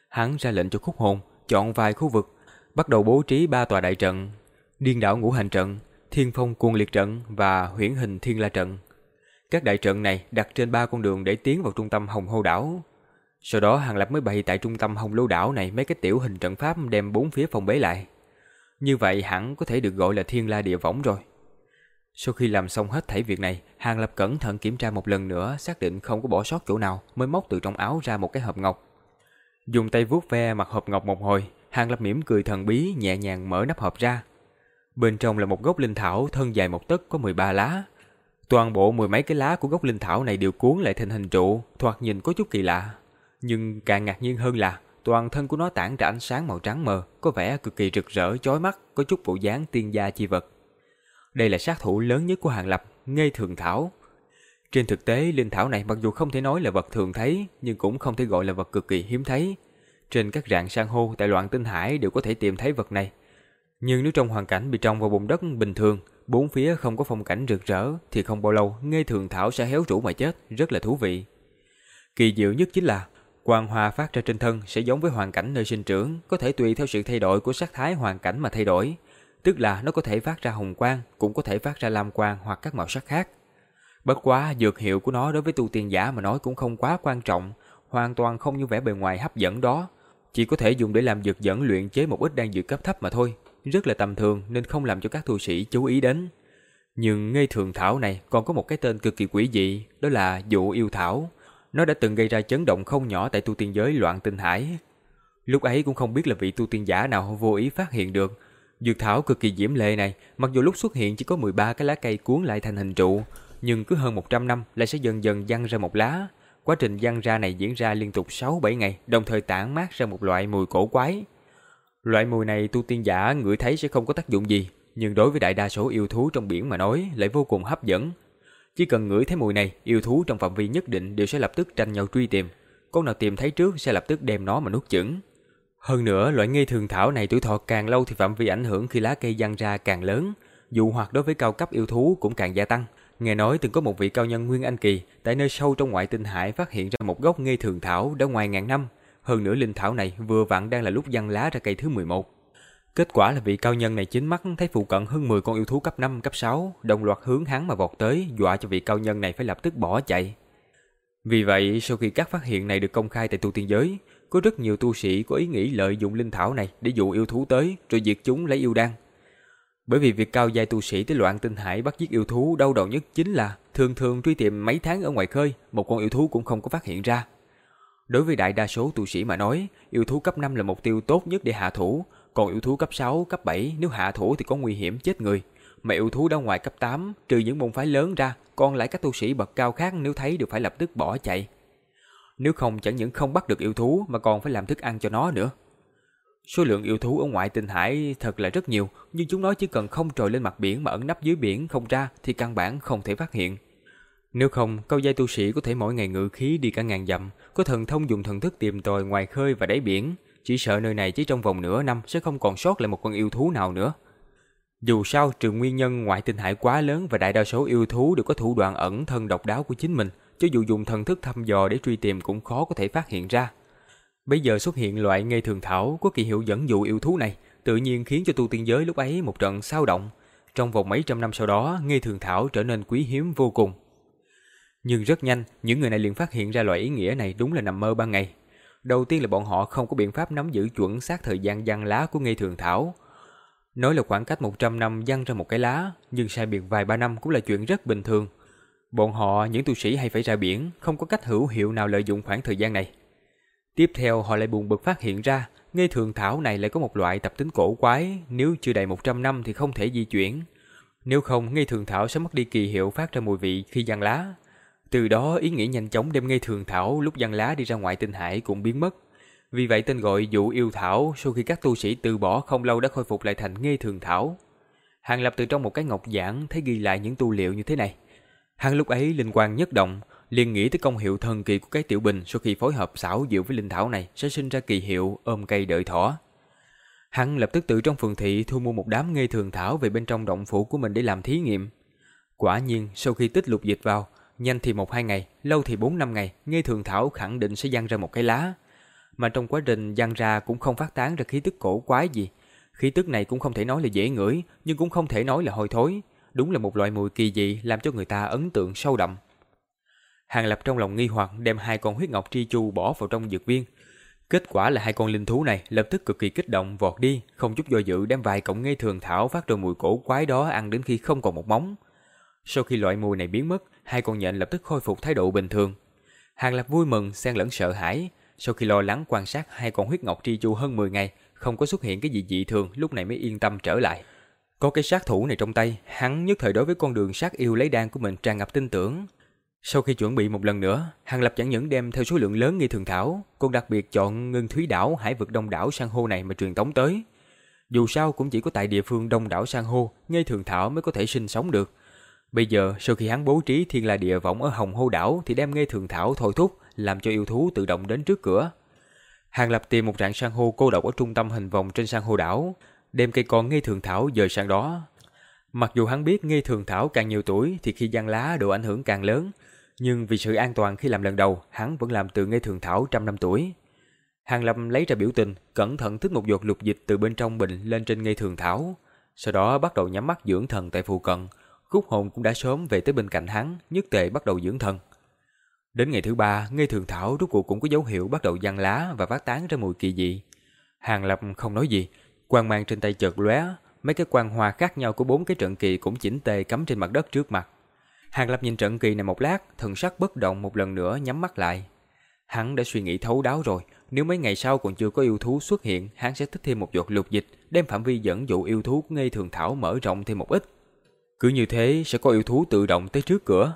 Hắn ra lệnh cho khúc hồn, chọn vài khu vực, bắt đầu bố trí ba tòa đại trận, điên đảo ngũ hành trận, thiên phong cuồng liệt trận và huyễn hình thiên la trận. Các đại trận này đặt trên ba con đường để tiến vào trung tâm hồng hô đảo. Sau đó Hàng Lập mới bày tại trung tâm hồng lô đảo này mấy cái tiểu hình trận pháp đem bốn phía phòng bế lại. Như vậy hẳn có thể được gọi là thiên la địa võng rồi. Sau khi làm xong hết thảy việc này, Hàng Lập cẩn thận kiểm tra một lần nữa, xác định không có bỏ sót chỗ nào, mới móc từ trong áo ra một cái hộp ngọc. Dùng tay vuốt ve mặt hộp ngọc một hồi, Hàng Lập mỉm cười thần bí, nhẹ nhàng mở nắp hộp ra. Bên trong là một gốc linh thảo thân dài một tấc có 13 lá. Toàn bộ mười mấy cái lá của gốc linh thảo này đều cuốn lại thành hình trụ, thoạt nhìn có chút kỳ lạ. Nhưng càng ngạc nhiên hơn là toàn thân của nó tản ra ánh sáng màu trắng mờ, có vẻ cực kỳ rực rỡ chói mắt, có chút bộ dáng tiên gia chi vật. Đây là sát thủ lớn nhất của Hàng Lập, Ngây Thường Thảo. Trên thực tế, linh thảo này mặc dù không thể nói là vật thường thấy, nhưng cũng không thể gọi là vật cực kỳ hiếm thấy. Trên các rạn san hô tại loạn tinh hải đều có thể tìm thấy vật này. Nhưng nếu trong hoàn cảnh bị trồng vào bùn đất bình thường, bốn phía không có phong cảnh rực rỡ, thì không bao lâu Ngây Thường Thảo sẽ héo rũ mà chết, rất là thú vị. Kỳ diệu nhất chính là Quang hoa phát ra trên thân sẽ giống với hoàn cảnh nơi sinh trưởng, có thể tùy theo sự thay đổi của sắc thái hoàn cảnh mà thay đổi. Tức là nó có thể phát ra hồng quang, cũng có thể phát ra lam quang hoặc các màu sắc khác. Bất quá, dược hiệu của nó đối với tu tiên giả mà nói cũng không quá quan trọng, hoàn toàn không như vẻ bề ngoài hấp dẫn đó. Chỉ có thể dùng để làm dược dẫn luyện chế một ít đan dược cấp thấp mà thôi, rất là tầm thường nên không làm cho các tu sĩ chú ý đến. Nhưng ngây thường thảo này còn có một cái tên cực kỳ quỷ dị, đó là dụ yêu thảo. Nó đã từng gây ra chấn động không nhỏ tại tu tiên giới loạn tinh hải. Lúc ấy cũng không biết là vị tu tiên giả nào vô ý phát hiện được. Dược thảo cực kỳ diễm lệ này, mặc dù lúc xuất hiện chỉ có 13 cái lá cây cuốn lại thành hình trụ, nhưng cứ hơn 100 năm lại sẽ dần dần văng ra một lá. Quá trình văng ra này diễn ra liên tục 6-7 ngày, đồng thời tản mát ra một loại mùi cổ quái. Loại mùi này tu tiên giả ngửi thấy sẽ không có tác dụng gì, nhưng đối với đại đa số yêu thú trong biển mà nói lại vô cùng hấp dẫn, chỉ cần ngửi thấy mùi này, yêu thú trong phạm vi nhất định đều sẽ lập tức tranh nhau truy tìm. Con nào tìm thấy trước sẽ lập tức đem nó mà nuốt chửng. Hơn nữa, loại ngây thường thảo này tuổi thọ càng lâu thì phạm vi ảnh hưởng khi lá cây giăng ra càng lớn. Dụ hoặc đối với cao cấp yêu thú cũng càng gia tăng. Nghe nói từng có một vị cao nhân Nguyên Anh Kỳ tại nơi sâu trong ngoại tinh hải phát hiện ra một gốc ngây thường thảo đã ngoài ngàn năm. Hơn nữa linh thảo này vừa vặn đang là lúc giăng lá ra cây thứ 11. Kết quả là vị cao nhân này chính mắt thấy phụ cận hơn 10 con yêu thú cấp 5, cấp 6, đồng loạt hướng hắn mà vọt tới, dọa cho vị cao nhân này phải lập tức bỏ chạy. Vì vậy, sau khi các phát hiện này được công khai tại tu tiên giới, có rất nhiều tu sĩ có ý nghĩ lợi dụng linh thảo này để dụ yêu thú tới rồi diệt chúng lấy yêu đan. Bởi vì việc cao giai tu sĩ tới loạn tinh hải bắt giết yêu thú đau đầu nhất chính là thường thường truy tìm mấy tháng ở ngoài khơi, một con yêu thú cũng không có phát hiện ra. Đối với đại đa số tu sĩ mà nói, yêu thú cấp 5 là mục tiêu tốt nhất để hạ thủ, còn yêu thú cấp 6, cấp 7 nếu hạ thủ thì có nguy hiểm chết người. Mà yêu thú đã ngoài cấp 8, trừ những môn phái lớn ra, còn lại các tu sĩ bậc cao khác nếu thấy đều phải lập tức bỏ chạy. Nếu không chẳng những không bắt được yêu thú mà còn phải làm thức ăn cho nó nữa. Số lượng yêu thú ở ngoại tinh hải thật là rất nhiều, nhưng chúng nó chỉ cần không trồi lên mặt biển mà ẩn nấp dưới biển không ra thì căn bản không thể phát hiện. Nếu không, cao giai tu sĩ có thể mỗi ngày ngự khí đi cả ngàn dặm, có thần thông dùng thần thức tìm tòi ngoài khơi và đáy biển, chỉ sợ nơi này chỉ trong vòng nửa năm sẽ không còn sót lại một con yêu thú nào nữa. Dù sao, trừ nguyên nhân ngoại tinh hải quá lớn và đại đa số yêu thú đều có thủ đoạn ẩn thân độc đáo của chính mình, cho dù dùng thần thức thăm dò để truy tìm cũng khó có thể phát hiện ra. Bây giờ xuất hiện loại ngây thường thảo có kỳ hiệu dẫn dụ yêu thú này, tự nhiên khiến cho tu tiên giới lúc ấy một trận sao động. Trong vòng mấy trăm năm sau đó, ngây thường thảo trở nên quý hiếm vô cùng. Nhưng rất nhanh, những người này liền phát hiện ra loại ý nghĩa này đúng là nằm mơ ban ngày. Đầu tiên là bọn họ không có biện pháp nắm giữ chuẩn xác thời gian giăng lá của ngây thường thảo. Nói là khoảng cách 100 năm giăng ra một cái lá, nhưng sai biệt vài ba năm cũng là chuyện rất bình thường. Bọn họ, những tu sĩ hay phải ra biển, không có cách hữu hiệu nào lợi dụng khoảng thời gian này. Tiếp theo họ lại buồn bực phát hiện ra, ngây thường thảo này lại có một loại tập tính cổ quái, nếu chưa đầy 100 năm thì không thể di chuyển. Nếu không, ngây thường thảo sẽ mất đi kỳ hiệu phát ra mùi vị khi giăng lá. Từ đó ý nghĩ nhanh chóng đem ngây thường thảo lúc giăng lá đi ra ngoài tinh hải cũng biến mất. Vì vậy tên gọi dụ yêu thảo sau khi các tu sĩ từ bỏ không lâu đã khôi phục lại thành ngây thường thảo. Hàng lập từ trong một cái ngọc giảng thấy ghi lại những tu liệu như thế này. Hàng lúc ấy linh quan nhất động, liền nghĩ tới công hiệu thần kỳ của cái tiểu bình sau khi phối hợp xảo diệu với linh thảo này sẽ sinh ra kỳ hiệu ôm cây đợi thỏ. Hắn lập tức tự trong phường thị thu mua một đám ngây thường thảo về bên trong động phủ của mình để làm thí nghiệm. Quả nhiên, sau khi tích lục dịch vào, nhanh thì một hai ngày, lâu thì bốn năm ngày, Nghe thường thảo khẳng định sẽ giăng ra một cái lá. Mà trong quá trình giăng ra cũng không phát tán ra khí tức cổ quái gì. Khí tức này cũng không thể nói là dễ ngửi, nhưng cũng không thể nói là hôi thối. Đúng là một loại mùi kỳ dị làm cho người ta ấn tượng sâu đậm. Hàng Lập trong lòng nghi hoặc đem hai con huyết ngọc tri chu bỏ vào trong dược viên. Kết quả là hai con linh thú này lập tức cực kỳ kích động vọt đi, không chút do dự đem vài cọng ngây thường thảo phát ra mùi cổ quái đó ăn đến khi không còn một móng. Sau khi loại mùi này biến mất, hai con nhện lập tức khôi phục thái độ bình thường. Hàng Lập vui mừng, xen lẫn sợ hãi. Sau khi lo lắng quan sát hai con huyết ngọc tri chu hơn 10 ngày, không có xuất hiện cái gì dị thường, lúc này mới yên tâm trở lại. Có cái sát thủ này trong tay, hắn nhất thời đối với con đường sát yêu lấy đan của mình tràn ngập tin tưởng. Sau khi chuẩn bị một lần nữa, Hàng Lập chẳng những đem theo số lượng lớn nghi thường thảo, còn đặc biệt chọn ngưng thúy đảo hải vực đông đảo san hô này mà truyền tống tới. Dù sao cũng chỉ có tại địa phương đông đảo san hô, ngây thường thảo mới có thể sinh sống được. Bây giờ, sau khi hắn bố trí thiên la địa võng ở hồng hô đảo thì đem ngây thường thảo thôi thúc, làm cho yêu thú tự động đến trước cửa. Hàng Lập tìm một rạn san hô cô độc ở trung tâm hình vòng trên san hô đảo, đem cây con ngây thường thảo dời sang đó. Mặc dù hắn biết ngây thường thảo càng nhiều tuổi thì khi giăng lá độ ảnh hưởng càng lớn, nhưng vì sự an toàn khi làm lần đầu, hắn vẫn làm từ ngây thường thảo trăm năm tuổi. Hàng Lâm lấy ra biểu tình, cẩn thận thích một giọt lục dịch từ bên trong bình lên trên ngây thường thảo. Sau đó bắt đầu nhắm mắt dưỡng thần tại phù cận. Cúc hồn cũng đã sớm về tới bên cạnh hắn, nhất tệ bắt đầu dưỡng thân. Đến ngày thứ ba, ngây thường thảo rốt cuộc cũng có dấu hiệu bắt đầu giăng lá và phát tán ra mùi kỳ dị. Hàng Lập không nói gì, quang mang trên tay chợt lóe, mấy cái quang hoa khác nhau của bốn cái trận kỳ cũng chỉnh tề cắm trên mặt đất trước mặt. Hàng Lập nhìn trận kỳ này một lát, thần sắc bất động một lần nữa nhắm mắt lại. Hắn đã suy nghĩ thấu đáo rồi, nếu mấy ngày sau còn chưa có yêu thú xuất hiện, hắn sẽ tích thêm một giọt lục dịch, đem phạm vi dẫn dụ yêu thú ngây thường thảo mở rộng thêm một ít. Cứ như thế sẽ có yêu thú tự động tới trước cửa.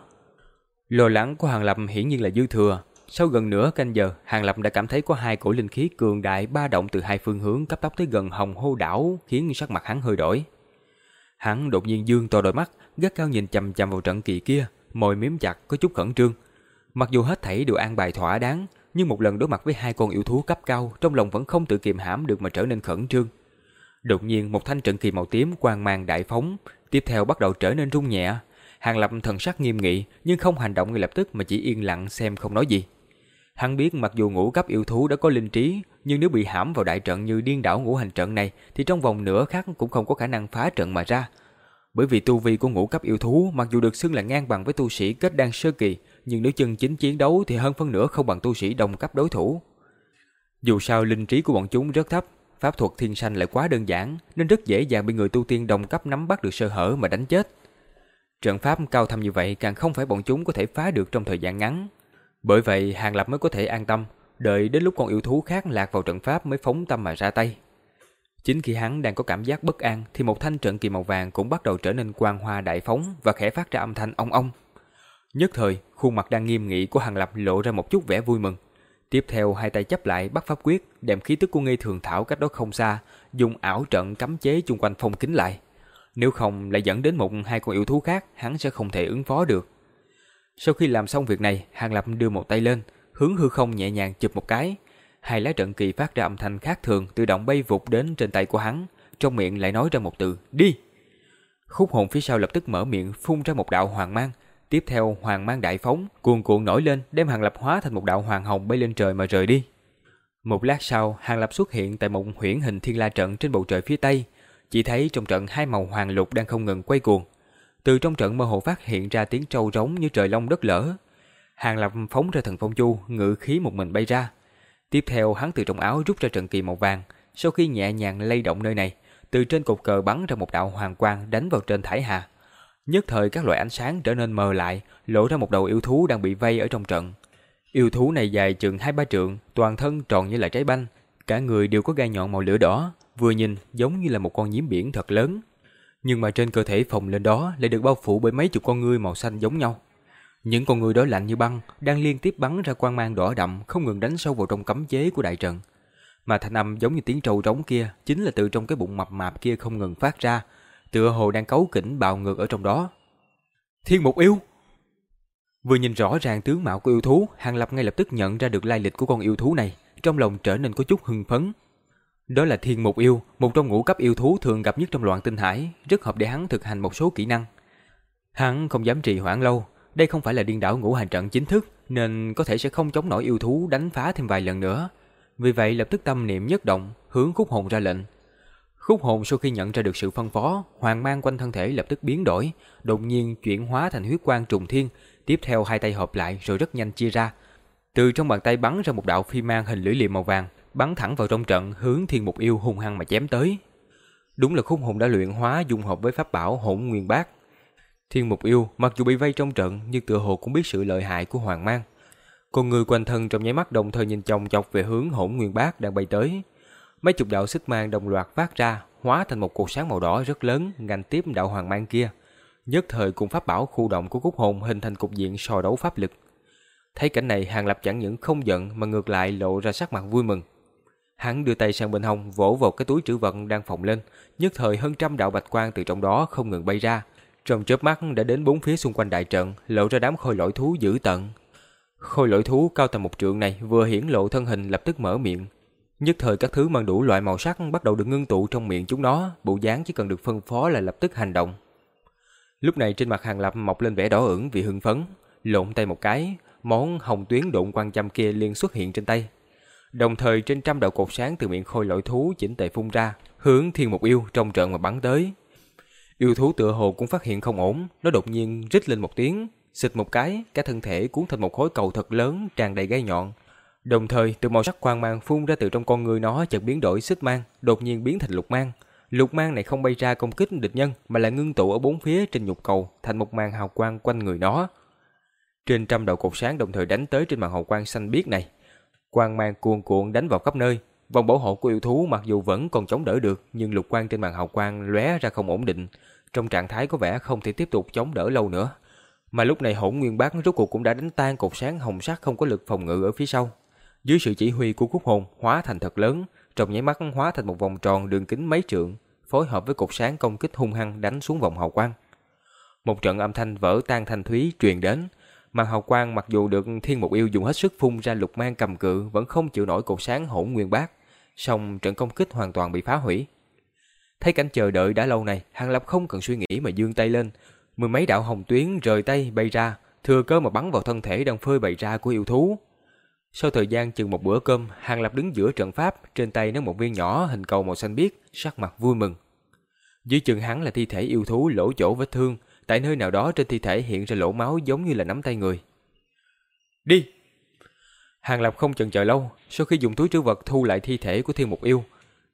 Lo lắng của Hàng Lập hiển nhiên là dư thừa. Sau gần nửa canh giờ, Hàng Lập đã cảm thấy có hai cổ linh khí cường đại ba động từ hai phương hướng cấp tốc tới gần hồng hô đảo, khiến sắc mặt hắn hơi đổi. Hắn đột nhiên dương to đôi mắt, gắt cao nhìn chằm chằm vào trận kỳ kia, môi miếm chặt có chút khẩn trương. Mặc dù hết thảy đều an bài thỏa đáng, nhưng một lần đối mặt với hai con yêu thú cấp cao, trong lòng vẫn không tự kiềm hãm được mà trở nên khẩn trương. Đột nhiên một thanh trận kỳ màu tím quang mang đại phóng, tiếp theo bắt đầu trở nên rung nhẹ. Hàng Lập thần sắc nghiêm nghị, nhưng không hành động ngay lập tức mà chỉ yên lặng xem không nói gì. Hắn biết mặc dù ngũ cấp yêu thú đã có linh trí, nhưng nếu bị hãm vào đại trận như điên đảo ngũ hành trận này thì trong vòng nửa khắc cũng không có khả năng phá trận mà ra. Bởi vì tu vi của ngũ cấp yêu thú mặc dù được xưng là ngang bằng với tu sĩ kết đan sơ kỳ, nhưng nếu chân chính chiến đấu thì hơn phân nửa không bằng tu sĩ đồng cấp đối thủ. Dù sao linh trí của bọn chúng rất thấp, pháp thuật thiên sanh lại quá đơn giản nên rất dễ dàng bị người tu tiên đồng cấp nắm bắt được sơ hở mà đánh chết. Trận pháp cao thâm như vậy càng không phải bọn chúng có thể phá được trong thời gian ngắn. Bởi vậy Hàng Lập mới có thể an tâm, đợi đến lúc con yêu thú khác lạc vào trận pháp mới phóng tâm mà ra tay. Chính khi hắn đang có cảm giác bất an thì một thanh trận kỳ màu vàng cũng bắt đầu trở nên quang hoa đại phóng và khẽ phát ra âm thanh ong ong. Nhất thời, khuôn mặt đang nghiêm nghị của Hàng Lập lộ ra một chút vẻ vui mừng. Tiếp theo hai tay chấp lại bắt pháp quyết, đem khí tức của ngây thường thảo cách đó không xa, dùng ảo trận cấm chế chung quanh phong kính lại. Nếu không lại dẫn đến một hai con yêu thú khác, hắn sẽ không thể ứng phó được. Sau khi làm xong việc này, Hàng Lập đưa một tay lên, hướng hư không nhẹ nhàng chụp một cái. Hai lá trận kỳ phát ra âm thanh khác thường tự động bay vụt đến trên tay của hắn, trong miệng lại nói ra một từ, đi. Khúc hồn phía sau lập tức mở miệng phun ra một đạo hoàng mang, tiếp theo hoàng mang đại phóng, cuồn cuộn nổi lên, đem Hàng Lập hóa thành một đạo hoàng hồng bay lên trời mà rời đi. Một lát sau, Hàng Lập xuất hiện tại một huyễn hình thiên la trận trên bầu trời phía tây, chỉ thấy trong trận hai màu hoàng lục đang không ngừng quay cuồng. Từ trong trận mơ hồ phát hiện ra tiếng trâu rống như trời long đất lở. Hàng Lập phóng ra thần phong chu, ngự khí một mình bay ra. Tiếp theo hắn từ trong áo rút ra trận kỳ màu vàng, sau khi nhẹ nhàng lay động nơi này, từ trên cột cờ bắn ra một đạo hoàng quang đánh vào trên thải hà. Nhất thời các loại ánh sáng trở nên mờ lại, lộ ra một đầu yêu thú đang bị vây ở trong trận. Yêu thú này dài chừng hai ba trượng, toàn thân tròn như là trái banh, cả người đều có gai nhọn màu lửa đỏ, vừa nhìn giống như là một con nhím biển thật lớn. Nhưng mà trên cơ thể phồng lên đó lại được bao phủ bởi mấy chục con ngươi màu xanh giống nhau. Những con người đó lạnh như băng, đang liên tiếp bắn ra quang mang đỏ đậm, không ngừng đánh sâu vào trong cấm chế của đại trận. Mà thanh âm giống như tiếng trâu trống kia, chính là từ trong cái bụng mập mạp kia không ngừng phát ra, tựa hồ đang cấu kỉnh bào ngược ở trong đó. Thiên mục yêu! Vừa nhìn rõ ràng tướng mạo của yêu thú, Hàng Lập ngay lập tức nhận ra được lai lịch của con yêu thú này, trong lòng trở nên có chút hưng phấn. Đó là thiên mục yêu, một trong ngũ cấp yêu thú thường gặp nhất trong loạn tinh hải, rất hợp để hắn thực hành một số kỹ năng. Hắn không dám trì hoãn lâu, đây không phải là điên đảo ngũ hành trận chính thức, nên có thể sẽ không chống nổi yêu thú đánh phá thêm vài lần nữa. Vì vậy lập tức tâm niệm nhất động, hướng khúc hồn ra lệnh. Khúc hồn sau khi nhận ra được sự phân phó, hoàng mang quanh thân thể lập tức biến đổi, đột nhiên chuyển hóa thành huyết quang trùng thiên, tiếp theo hai tay hợp lại rồi rất nhanh chia ra. Từ trong bàn tay bắn ra một đạo phi mang hình lưỡi liềm màu vàng, bắn thẳng vào trong trận hướng thiên mục yêu hung hăng mà chém tới. Đúng là khúc hồn đã luyện hóa dung hợp với pháp bảo hỗn nguyên bát. Thiên mục yêu mặc dù bị vây trong trận nhưng tựa hồ cũng biết sự lợi hại của hoàng mang. Con người quanh thân trong nháy mắt đồng thời nhìn chòng chọc về hướng hỗn nguyên bát đang bay tới. Mấy chục đạo xích mang đồng loạt phát ra, hóa thành một cột sáng màu đỏ rất lớn ngăn tiếp đạo hoàng mang kia. Nhất thời cùng pháp bảo khu động của cúc hồn hình thành cục diện so đấu pháp lực. Thấy cảnh này Hàng Lập chẳng những không giận mà ngược lại lộ ra sắc mặt vui mừng. Hắn đưa tay sang bên hông vỗ vào cái túi trữ vật đang phồng lên, nhất thời hơn trăm đạo bạch quang từ trong đó không ngừng bay ra. Trong chớp mắt đã đến bốn phía xung quanh đại trận, lộ ra đám khôi lỗi thú dữ tận. Khôi lỗi thú cao tầm một trượng này vừa hiển lộ thân hình lập tức mở miệng. Nhất thời các thứ mang đủ loại màu sắc bắt đầu được ngưng tụ trong miệng chúng nó, bộ dáng chỉ cần được phân phó là lập tức hành động. Lúc này trên mặt Hàng Lập mọc lên vẻ đỏ ửng vì hưng phấn, lộn tay một cái, món hồng tuyến độn quan châm kia liền xuất hiện trên tay. Đồng thời trên trăm đạo cột sáng từ miệng khôi lỗi thú chỉnh tề phun ra, hướng thiên mục yêu trong trận mà bắn tới. Yêu thú tựa hồ cũng phát hiện không ổn, nó đột nhiên rít lên một tiếng, xịt một cái, cả thân thể cuốn thành một khối cầu thật lớn tràn đầy gai nhọn. Đồng thời, từ màu sắc quang mang phun ra từ trong con người nó chợt biến đổi xích mang, đột nhiên biến thành lục mang. Lục mang này không bay ra công kích địch nhân mà là ngưng tụ ở bốn phía trên nhục cầu thành một màn hào quang quanh người nó. Trên trăm đầu cột sáng đồng thời đánh tới trên màn hào quang xanh biếc này. Quang mang cuồn cuộn đánh vào khắp nơi. Vòng bảo hộ của yêu thú mặc dù vẫn còn chống đỡ được, nhưng lục quang trên màn hào quang lóe ra không ổn định, trong trạng thái có vẻ không thể tiếp tục chống đỡ lâu nữa. Mà lúc này hỗn nguyên bát rốt cuộc cũng đã đánh tan cột sáng hồng sắc không có lực phòng ngự ở phía sau. Dưới sự chỉ huy của quốc hồn hóa thành thật lớn, trong nháy mắt hóa thành một vòng tròn đường kính mấy trượng, phối hợp với cột sáng công kích hung hăng đánh xuống vòng hào quang. Một trận âm thanh vỡ tan thanh thúy truyền đến, Màn hào quang mặc dù được Thiên Mục Yêu dùng hết sức phun ra lục mang cầm cự vẫn không chịu nổi cột sáng hỗn nguyên bát, song trận công kích hoàn toàn bị phá hủy. Thấy cảnh chờ đợi đã lâu này, Hàng Lập không cần suy nghĩ mà dương tay lên, mười mấy đạo hồng tuyến rời tay bay ra, thừa cơ mà bắn vào thân thể đang phơi bày ra của yêu thú. Sau thời gian chừng một bữa cơm, Hàng Lập đứng giữa trận pháp, trên tay nắm một viên nhỏ hình cầu màu xanh biếc, sắc mặt vui mừng. Dưới chân hắn là thi thể yêu thú lỗ chỗ vết thương, tại nơi nào đó trên thi thể hiện ra lỗ máu giống như là nắm tay người. Đi! Hàng Lập không chần chờ lâu, sau khi dùng túi trữ vật thu lại thi thể của thiên mục yêu,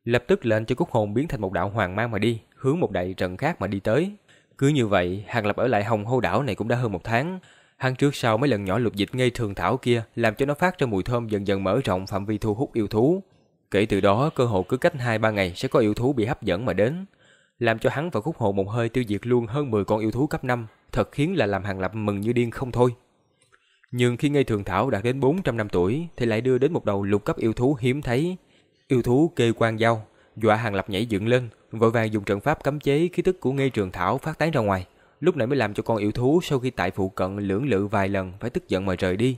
lập tức lệnh cho cúc hồn biến thành một đạo hoàng mang mà đi, hướng một đại trận khác mà đi tới. Cứ như vậy, Hàng Lập ở lại Hồng Hô đảo này cũng đã hơn một tháng. Hắn trước sau mấy lần nhỏ lục dịch ngây thường thảo kia, làm cho nó phát ra mùi thơm dần dần mở rộng phạm vi thu hút yêu thú. Kể từ đó, cơ hội cứ cách 2-3 ngày sẽ có yêu thú bị hấp dẫn mà đến. Làm cho hắn và khúc hồ một hơi tiêu diệt luôn hơn 10 con yêu thú cấp 5, thật khiến là làm Hàng Lập mừng như điên không thôi. Nhưng khi ngây thường thảo đạt đến 400 năm tuổi thì lại đưa đến một đầu lục cấp yêu thú hiếm thấy. Yêu thú kê quan dao, dọa Hàng Lập nhảy dựng lên, vội vàng dùng trận pháp cấm chế khí tức của ngây trường thảo phát tán ra ngoài. Lúc này mới làm cho con yêu thú sau khi tại phụ cận lưỡng lự vài lần phải tức giận mà rời đi.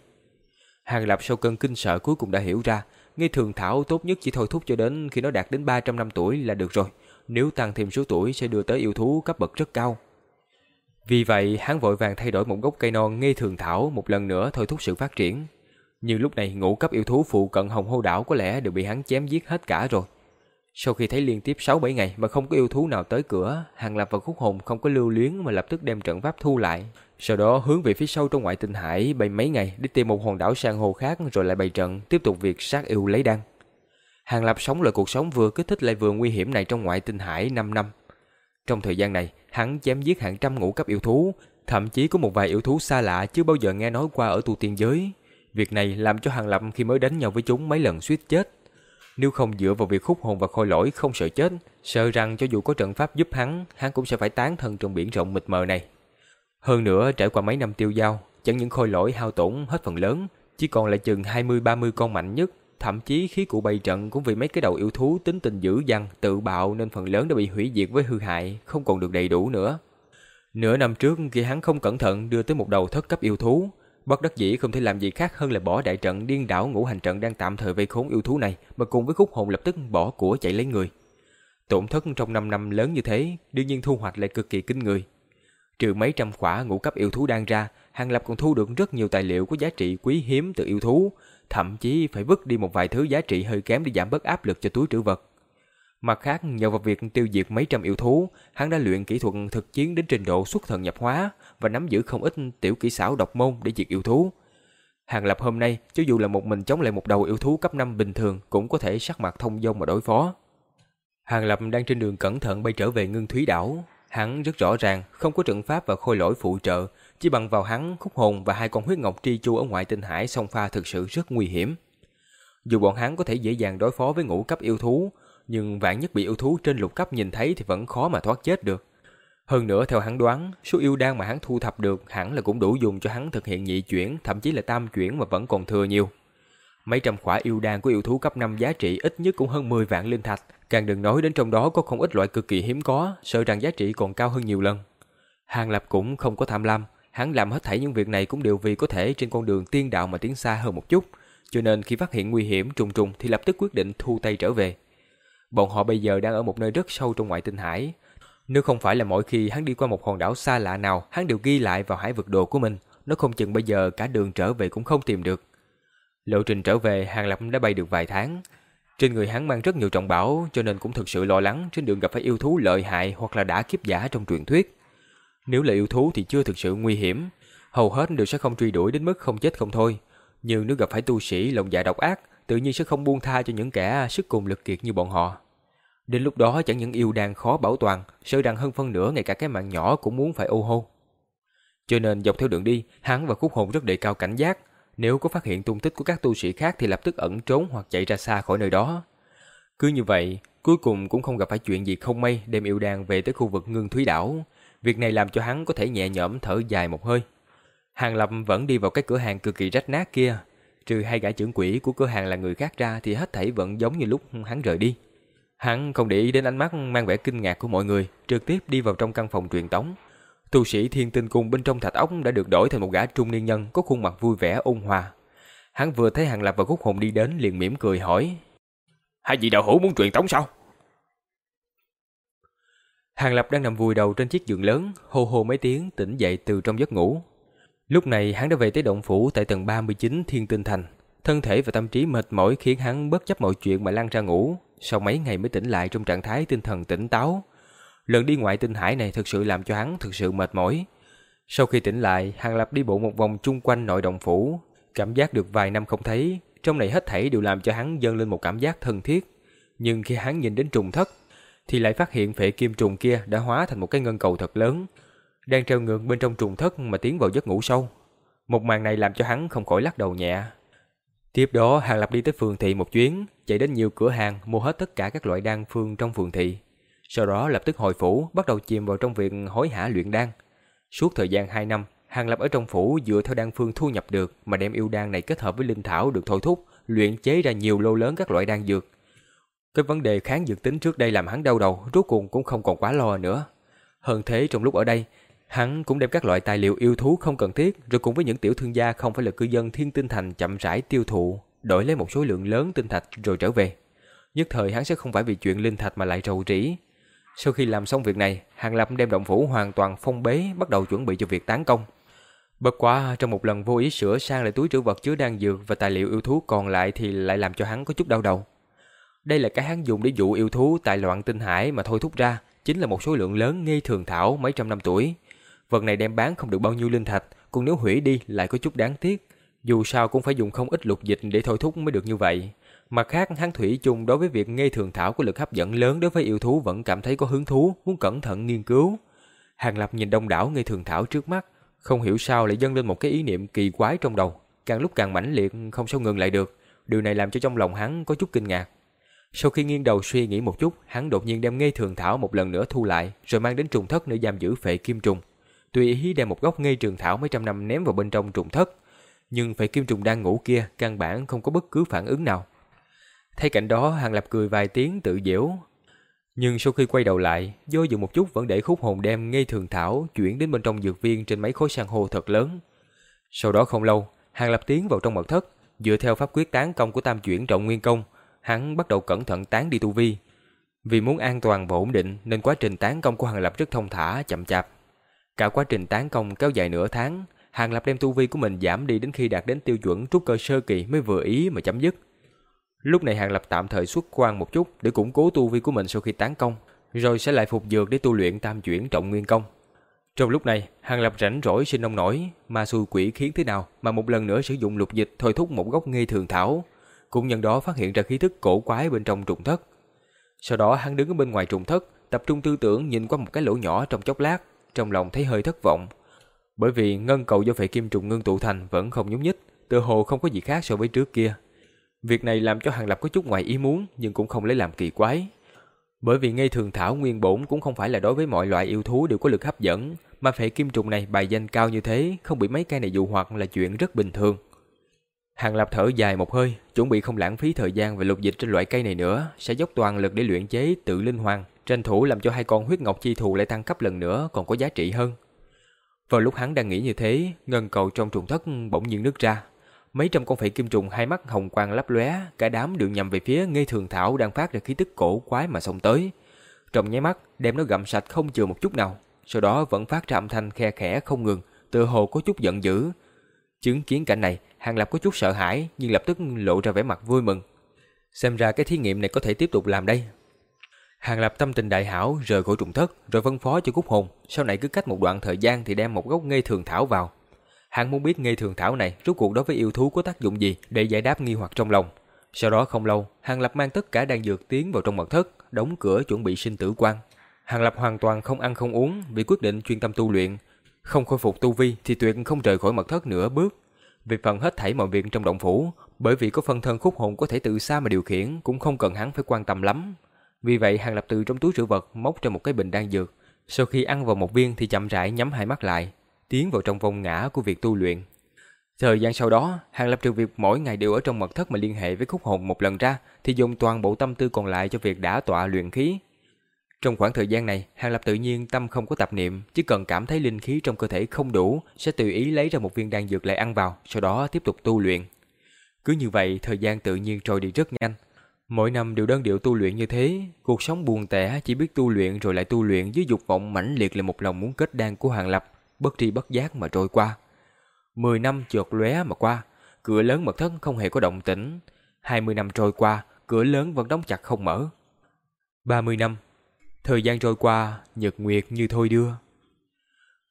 Hàng Lập sau cơn kinh sợ cuối cùng đã hiểu ra, ngây thường thảo tốt nhất chỉ thôi thúc cho đến khi nó đạt đến 300 năm tuổi là được rồi. Nếu tăng thêm số tuổi sẽ đưa tới yêu thú cấp bậc rất cao. Vì vậy, hắn vội vàng thay đổi một gốc cây non ngây thường thảo một lần nữa thôi thúc sự phát triển. Nhưng lúc này ngũ cấp yêu thú phụ cận hồng hô đảo có lẽ đều bị hắn chém giết hết cả rồi. Sau khi thấy liên tiếp 6-7 ngày mà không có yêu thú nào tới cửa, Hàng Lập và Khúc Hồn không có lưu luyến mà lập tức đem trận pháp thu lại. Sau đó hướng về phía sâu trong ngoại tinh hải bay mấy ngày đi tìm một hòn đảo sang hồ khác rồi lại bày trận tiếp tục việc sát yêu lấy đăng. Hàng Lập sống lại cuộc sống vừa kích thích lại vừa nguy hiểm này trong ngoại tinh hải 5 năm. Trong thời gian này, hắn chém giết hàng trăm ngũ cấp yêu thú, thậm chí có một vài yêu thú xa lạ chưa bao giờ nghe nói qua ở tu tiên giới. Việc này làm cho Hàng Lập khi mới đánh nhau với chúng mấy lần suýt chết. Nếu không dựa vào việc khúc hồn và khôi lỗi không sợ chết, sợ rằng cho dù có trận pháp giúp hắn, hắn cũng sẽ phải tán thân trong biển rộng mịt mờ này. Hơn nữa, trải qua mấy năm tiêu giao, chẳng những khôi lỗi hao tổn hết phần lớn, chỉ còn lại chừng 20-30 con mạnh nhất, thậm chí khí cụ bày trận cũng vì mấy cái đầu yêu thú tính tình dữ dằn, tự bạo nên phần lớn đã bị hủy diệt với hư hại, không còn được đầy đủ nữa. Nửa năm trước khi hắn không cẩn thận đưa tới một đầu thất cấp yêu thú, bất đắc dĩ không thể làm gì khác hơn là bỏ đại trận điên đảo ngũ hành trận đang tạm thời vây khốn yêu thú này, mà cùng với khúc hồn lập tức bỏ của chạy lấy người. Tổn thất trong 5 năm lớn như thế, đương nhiên thu hoạch lại cực kỳ kinh người. Trừ mấy trăm khỏa ngũ cấp yêu thú đang ra, Hàng Lập còn thu được rất nhiều tài liệu có giá trị quý hiếm từ yêu thú, thậm chí phải vứt đi một vài thứ giá trị hơi kém để giảm bớt áp lực cho túi trữ vật. Mặt khác, nhờ vào việc tiêu diệt mấy trăm yêu thú, hắn đã luyện kỹ thuật thực chiến đến trình độ xuất thần nhập hóa và nắm giữ không ít tiểu kỹ xảo độc môn để diệt yêu thú. Hàng Lập hôm nay, cho dù là một mình chống lại một đầu yêu thú cấp 5 bình thường cũng có thể sắc mặt thông dong mà đối phó. Hàng Lập đang trên đường cẩn thận bay trở về ngưng thúy đảo. Hắn rất rõ ràng, không có trận pháp và khôi lỗi phụ trợ, chỉ bằng vào hắn, khúc hồn và hai con huyết ngọc tri chu ở ngoại tinh hải song pha thực sự rất nguy hiểm. Dù bọn hắn có thể dễ dàng đối phó với ngũ cấp yêu thú, nhưng vạn nhất bị yêu thú trên lục cấp nhìn thấy thì vẫn khó mà thoát chết được. Hơn nữa theo hắn đoán, số yêu đan mà hắn thu thập được hẳn là cũng đủ dùng cho hắn thực hiện nhị chuyển, thậm chí là tam chuyển mà vẫn còn thừa nhiều. Mấy trăm khỏa yêu đan của yêu thú cấp 5 giá trị ít nhất cũng hơn 10 vạn linh thạch, càng đừng nói đến trong đó có không ít loại cực kỳ hiếm có, sợ rằng giá trị còn cao hơn nhiều lần. Hàng Lập cũng không có tham lam, hắn làm hết thảy những việc này cũng đều vì có thể trên con đường tiên đạo mà tiến xa hơn một chút, cho nên khi phát hiện nguy hiểm trùng trùng thì lập tức quyết định thu tay trở về. Bọn họ bây giờ đang ở một nơi rất sâu trong ngoại tinh hải. Nếu không phải là mỗi khi hắn đi qua một hòn đảo xa lạ nào, hắn đều ghi lại vào hải vực đồ của mình, nó không chừng bây giờ cả đường trở về cũng không tìm được. Lộ trình trở về, Hàng Lập đã bay được vài tháng. Trên người hắn mang rất nhiều trọng bảo, cho nên cũng thực sự lo lắng trên đường gặp phải yêu thú lợi hại hoặc là đã kiếp giả trong truyền thuyết. Nếu là yêu thú thì chưa thực sự nguy hiểm, hầu hết đều sẽ không truy đuổi đến mức không chết không thôi. Nhưng nếu gặp phải tu sĩ lòng dạ độc ác, tự nhiên sẽ không buông tha cho những kẻ sức cùng lực kiệt như bọn họ. Đến lúc đó chẳng những yêu đàn khó bảo toàn, sợ rằng hơn phân nửa ngay cả cái mạng nhỏ cũng muốn phải ô hô. Cho nên dọc theo đường đi, hắn và khúc hồn rất đề cao cảnh giác. Nếu có phát hiện tung tích của các tu sĩ khác thì lập tức ẩn trốn hoặc chạy ra xa khỏi nơi đó. Cứ như vậy, cuối cùng cũng không gặp phải chuyện gì không may đem yêu đàn về tới khu vực ngưng thúy đảo. Việc này làm cho hắn có thể nhẹ nhõm thở dài một hơi. Hàng Lập vẫn đi vào cái cửa hàng cực kỳ rách nát kia. Trừ hai gã trưởng quỷ của cửa hàng là người khác ra thì hết thảy vẫn giống như lúc hắn rời đi. Hắn không để ý đến ánh mắt mang vẻ kinh ngạc của mọi người, trực tiếp đi vào trong căn phòng truyền tống. Tu sĩ Thiên Tinh Cung bên trong thạch ốc đã được đổi thành một gã trung niên nhân có khuôn mặt vui vẻ ôn hòa. Hắn vừa thấy Hàng Lập và Cúc Hồn đi đến liền mỉm cười hỏi: "Hai vị đạo hữu muốn truyền tống sao?" Hàng Lập đang nằm vùi đầu trên chiếc giường lớn, hô hô mấy tiếng tỉnh dậy từ trong giấc ngủ. Lúc này hắn đã về tới động phủ tại tầng 39 Thiên Tinh Thành. Thân thể và tâm trí mệt mỏi khiến hắn bất chấp mọi chuyện mà lăn ra ngủ, sau mấy ngày mới tỉnh lại trong trạng thái tinh thần tỉnh táo. Lần đi ngoại tinh hải này thực sự làm cho hắn thực sự mệt mỏi. Sau khi tỉnh lại, Hàng Lập đi bộ một vòng chung quanh nội động phủ, cảm giác được vài năm không thấy, trong này hết thảy đều làm cho hắn dâng lên một cảm giác thân thiết. Nhưng khi hắn nhìn đến trùng thất, thì lại phát hiện phệ kim trùng kia đã hóa thành một cái ngân cầu thật lớn, đang treo ngược bên trong trùng thất mà tiến vào giấc ngủ sâu. Một màn này làm cho hắn không khỏi lắc đầu nhẹ. Tiếp đó, Hàng Lập đi tới phường thị một chuyến, chạy đến nhiều cửa hàng mua hết tất cả các loại đan phương trong phường thị. Sau đó lập tức hồi phủ, bắt đầu chìm vào trong việc hối hả luyện đan. Suốt thời gian 2 năm, Hàng Lập ở trong phủ dựa theo đan phương thu nhập được mà đem yêu đan này kết hợp với linh thảo được thôi thúc, luyện chế ra nhiều lô lớn các loại đan dược. Cái vấn đề kháng dược tính trước đây làm hắn đau đầu, rốt cuộc cũng không còn quá lo nữa. Hơn thế trong lúc ở đây, hắn cũng đem các loại tài liệu yêu thú không cần thiết rồi cùng với những tiểu thương gia không phải là cư dân Thiên Tinh Thành chậm rãi tiêu thụ, đổi lấy một số lượng lớn tinh thạch rồi trở về. Nhất thời hắn sẽ không phải vì chuyện linh thạch mà lại rầu rĩ. Sau khi làm xong việc này, Hàng Lập đem động phủ hoàn toàn phong bế, bắt đầu chuẩn bị cho việc tán công. Bất quá trong một lần vô ý sửa sang lại túi trữ vật chứa đan dược và tài liệu yêu thú còn lại thì lại làm cho hắn có chút đau đầu. Đây là cái hắn dùng để dụ yêu thú tại loạn tinh hải mà thôi thúc ra, chính là một số lượng lớn nghi thường thảo mấy trăm năm tuổi. Vật này đem bán không được bao nhiêu linh thạch, còn nếu hủy đi lại có chút đáng tiếc. Dù sao cũng phải dùng không ít lục dịch để thôi thúc mới được như vậy. Mặt khác, hắn thủy chung đối với việc ngây thường thảo có lực hấp dẫn lớn đối với yêu thú vẫn cảm thấy có hứng thú, muốn cẩn thận nghiên cứu. Hàng Lập nhìn đông đảo ngây thường thảo trước mắt, không hiểu sao lại dâng lên một cái ý niệm kỳ quái trong đầu, càng lúc càng mãnh liệt không sao ngừng lại được. Điều này làm cho trong lòng hắn có chút kinh ngạc. Sau khi nghiêng đầu suy nghĩ một chút, hắn đột nhiên đem ngây thường thảo một lần nữa thu lại, rồi mang đến trùng thất nơi giam giữ phệ kim trùng. Tùy ý đem một gốc ngây trường thảo mấy trăm năm ném vào bên trong trùng thất, nhưng phải kim trùng đang ngủ kia căn bản không có bất cứ phản ứng nào. Thay cảnh đó, Hàng Lập cười vài tiếng tự giễu. Nhưng sau khi quay đầu lại, do dự một chút vẫn để khúc hồn đem ngây thường thảo chuyển đến bên trong dược viên trên mấy khối san hô thật lớn. Sau đó không lâu, Hàng Lập tiến vào trong mật thất, dựa theo pháp quyết tán công của tam chuyển trọng nguyên công, hắn bắt đầu cẩn thận tán đi tu vi. Vì muốn an toàn và ổn định nên quá trình tán công của Hàng Lập rất thông thả, chậm chạp. Cả quá trình tán công kéo dài nửa tháng, Hàng Lập đem tu vi của mình giảm đi đến khi đạt đến tiêu chuẩn trúc cơ sơ kỳ mới vừa ý mà chấm dứt. Lúc này Hàng Lập tạm thời xuất quan một chút để củng cố tu vi của mình sau khi tán công, rồi sẽ lại phục dược để tu luyện tam chuyển trọng nguyên công. Trong lúc này, Hàng Lập rảnh rỗi sinh nông nổi, ma xui quỷ khiến thế nào mà một lần nữa sử dụng lục dịch thôi thúc một gốc ngây thường thảo, cũng nhân đó phát hiện ra khí thức cổ quái bên trong trùng thất. Sau đó hắn đứng ở bên ngoài trùng thất, tập trung tư tưởng nhìn qua một cái lỗ nhỏ trong chốc lát, trong lòng thấy hơi thất vọng. Bởi vì ngân cầu do phệ kim trùng ngưng tụ thành vẫn không nhúc nhích, tựa hồ không có gì khác so với trước kia. Việc này làm cho Hàng Lập có chút ngoài ý muốn nhưng cũng không lấy làm kỳ quái. Bởi vì ngay thường thảo nguyên bổn cũng không phải là đối với mọi loại yêu thú đều có lực hấp dẫn, mà phệ kim trùng này bài danh cao như thế, không bị mấy cây này dụ hoặc là chuyện rất bình thường. Hàng Lập thở dài một hơi, chuẩn bị không lãng phí thời gian về lục dịch trên loại cây này nữa, sẽ dốc toàn lực để luyện chế tự linh hoàng, tranh thủ làm cho hai con huyết ngọc chi thù lại tăng cấp lần nữa còn có giá trị hơn. Vào lúc hắn đang nghĩ như thế, ngân cầu trong trùng thất bỗng nhiên nứt ra. Mấy trăm con phệ kim trùng hai mắt hồng quang lấp lóe, cả đám đều nhằm về phía ngây thường thảo đang phát ra khí tức cổ quái mà xông tới. Trong nháy mắt, đem nó gặm sạch không chừa một chút nào, sau đó vẫn phát ra âm thanh khe khẽ không ngừng, tựa hồ có chút giận dữ. Chứng kiến cảnh này, Hàng Lập có chút sợ hãi nhưng lập tức lộ ra vẻ mặt vui mừng. Xem ra cái thí nghiệm này có thể tiếp tục làm đây. Hàng Lập tâm tình đại hảo rời khỏi trùng thất rồi phân phó cho Cúc Hồn, sau này cứ cách một đoạn thời gian thì đem một gốc ngây thường thảo vào. Hắn muốn biết ngây thường thảo này rốt cuộc đối với yêu thú có tác dụng gì để giải đáp nghi hoặc trong lòng. Sau đó không lâu, Hàng Lập mang tất cả đan dược tiến vào trong mật thất, đóng cửa chuẩn bị sinh tử quan. Hàng Lập hoàn toàn không ăn không uống vì quyết định chuyên tâm tu luyện. Không khôi phục tu vi thì tuyệt không rời khỏi mật thất nửa bước. Về phần hết thảy mọi việc trong động phủ, bởi vì có phân thân khúc hồn có thể từ xa mà điều khiển cũng không cần hắn phải quan tâm lắm. Vì vậy Hàng Lập từ trong túi trữ vật móc ra một cái bình đan dược. Sau khi ăn vào một viên thì chậm rãi nhắm hai mắt lại, tiến vào trong vòng ngã của việc tu luyện. Thời gian sau đó, Hàng Lập trừ việc mỗi ngày đều ở trong mật thất mà liên hệ với khúc hồn một lần ra, thì dùng toàn bộ tâm tư còn lại cho việc đả tọa luyện khí. Trong khoảng thời gian này, Hàng Lập tự nhiên tâm không có tập niệm, chỉ cần cảm thấy linh khí trong cơ thể không đủ, sẽ tùy ý lấy ra một viên đan dược lại ăn vào, sau đó tiếp tục tu luyện. Cứ như vậy, thời gian tự nhiên trôi đi rất nhanh. Mỗi năm đều đơn điệu tu luyện như thế, cuộc sống buồn tẻ chỉ biết tu luyện rồi lại tu luyện dưới dục vọng mãnh liệt là một lòng muốn kết đan của Hàng Lập, bất tri bất giác mà trôi qua. Mười năm chợt lóe mà qua, cửa lớn mật thất không hề có động tĩnh. Hai mươi năm trôi qua, cửa lớn vẫn đóng chặt không mở. Ba mươi năm, Thời gian trôi qua, nhật nguyệt như thôi đưa.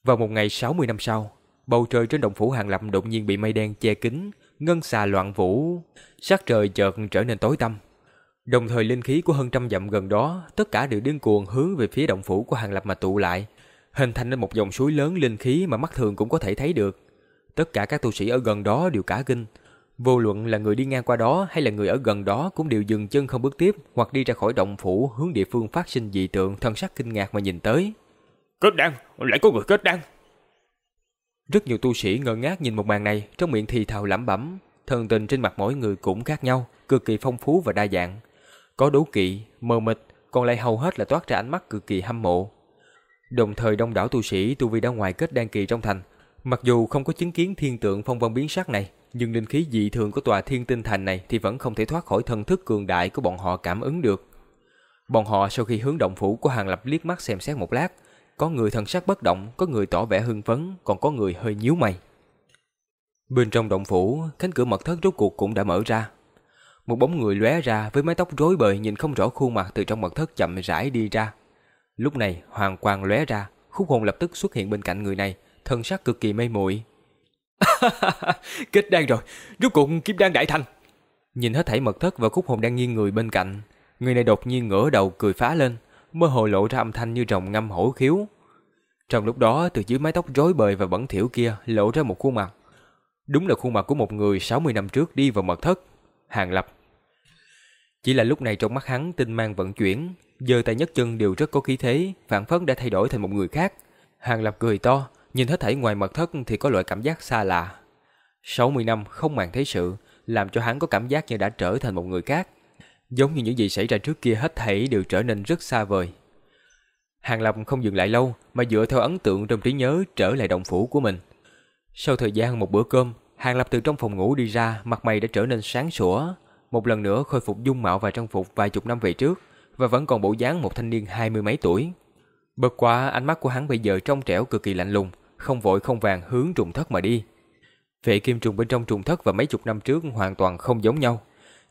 Vào một ngày 60 năm sau, bầu trời trên động phủ Hàng Lập đột nhiên bị mây đen che kín, ngân xà loạn vũ, sắc trời chợt trở nên tối tăm. Đồng thời linh khí của hơn trăm dặm gần đó, tất cả đều điên cuồng hướng về phía động phủ của Hàng Lập mà tụ lại, hình thành nên một dòng suối lớn linh khí mà mắt thường cũng có thể thấy được. Tất cả các tu sĩ ở gần đó đều cả kinh, vô luận là người đi ngang qua đó hay là người ở gần đó cũng đều dừng chân không bước tiếp, hoặc đi ra khỏi động phủ hướng địa phương phát sinh dị tượng, thân sắc kinh ngạc mà nhìn tới. Kết đan, lại có người kết đan. Rất nhiều tu sĩ ngơ ngác nhìn một màn này, trong miệng thì thào lẩm bẩm, thần tình trên mặt mỗi người cũng khác nhau, cực kỳ phong phú và đa dạng. Có đố kỵ, mờ mịt, còn lại hầu hết là toát ra ánh mắt cực kỳ hâm mộ. Đồng thời đông đảo tu sĩ tu vi đã ngoài kết đan kỳ trong thành, mặc dù không có chứng kiến thiên tượng phong vân biến sắc này, nhưng linh khí dị thường của tòa thiên tinh thành này thì vẫn không thể thoát khỏi thần thức cường đại của bọn họ cảm ứng được. Bọn họ sau khi hướng động phủ của Hàng Lập liếc mắt xem xét một lát, có người thần sắc bất động, có người tỏ vẻ hưng phấn, còn có người hơi nhíu mày. Bên trong động phủ, cánh cửa mật thất rốt cuộc cũng đã mở ra. Một bóng người lóe ra với mái tóc rối bời nhìn không rõ khuôn mặt từ trong mật thất chậm rãi đi ra. Lúc này, hoàng quang lóe ra, khúc hồn lập tức xuất hiện bên cạnh người này, thân sắc cực kỳ mê muội. [LAUGHS] Kết đan rồi, rốt cuộc kim đan đại thành. Nhìn hết thảy mật thất và khúc hồn đang nghiêng người bên cạnh, người này đột nhiên ngửa đầu cười phá lên, mơ hồ lộ ra âm thanh như rồng ngâm hổ khiếu. Trong lúc đó, từ dưới mái tóc rối bời và bẩn thỉu kia lộ ra một khuôn mặt. Đúng là khuôn mặt của một người 60 năm trước đi vào mật thất, Hàng Lập. Chỉ là lúc này trong mắt hắn tinh mang vận chuyển, giơ tay nhất chân đều rất có khí thế, phản phất đã thay đổi thành một người khác. Hàng Lập cười to, nhìn hết thảy ngoài mật thất thì có loại cảm giác xa lạ. 60 năm không màng thế sự, làm cho hắn có cảm giác như đã trở thành một người khác. Giống như những gì xảy ra trước kia hết thảy đều trở nên rất xa vời. Hàng Lập không dừng lại lâu mà dựa theo ấn tượng trong trí nhớ trở lại động phủ của mình. Sau thời gian một bữa cơm, Hàng Lập từ trong phòng ngủ đi ra, mặt mày đã trở nên sáng sủa, một lần nữa khôi phục dung mạo và trang phục vài chục năm về trước và vẫn còn bộ dáng một thanh niên hai mươi mấy tuổi. Bất quá ánh mắt của hắn bây giờ trong trẻo cực kỳ lạnh lùng, không vội không vàng hướng trùng thất mà đi. Vệ kim trùng bên trong trùng thất và mấy chục năm trước hoàn toàn không giống nhau.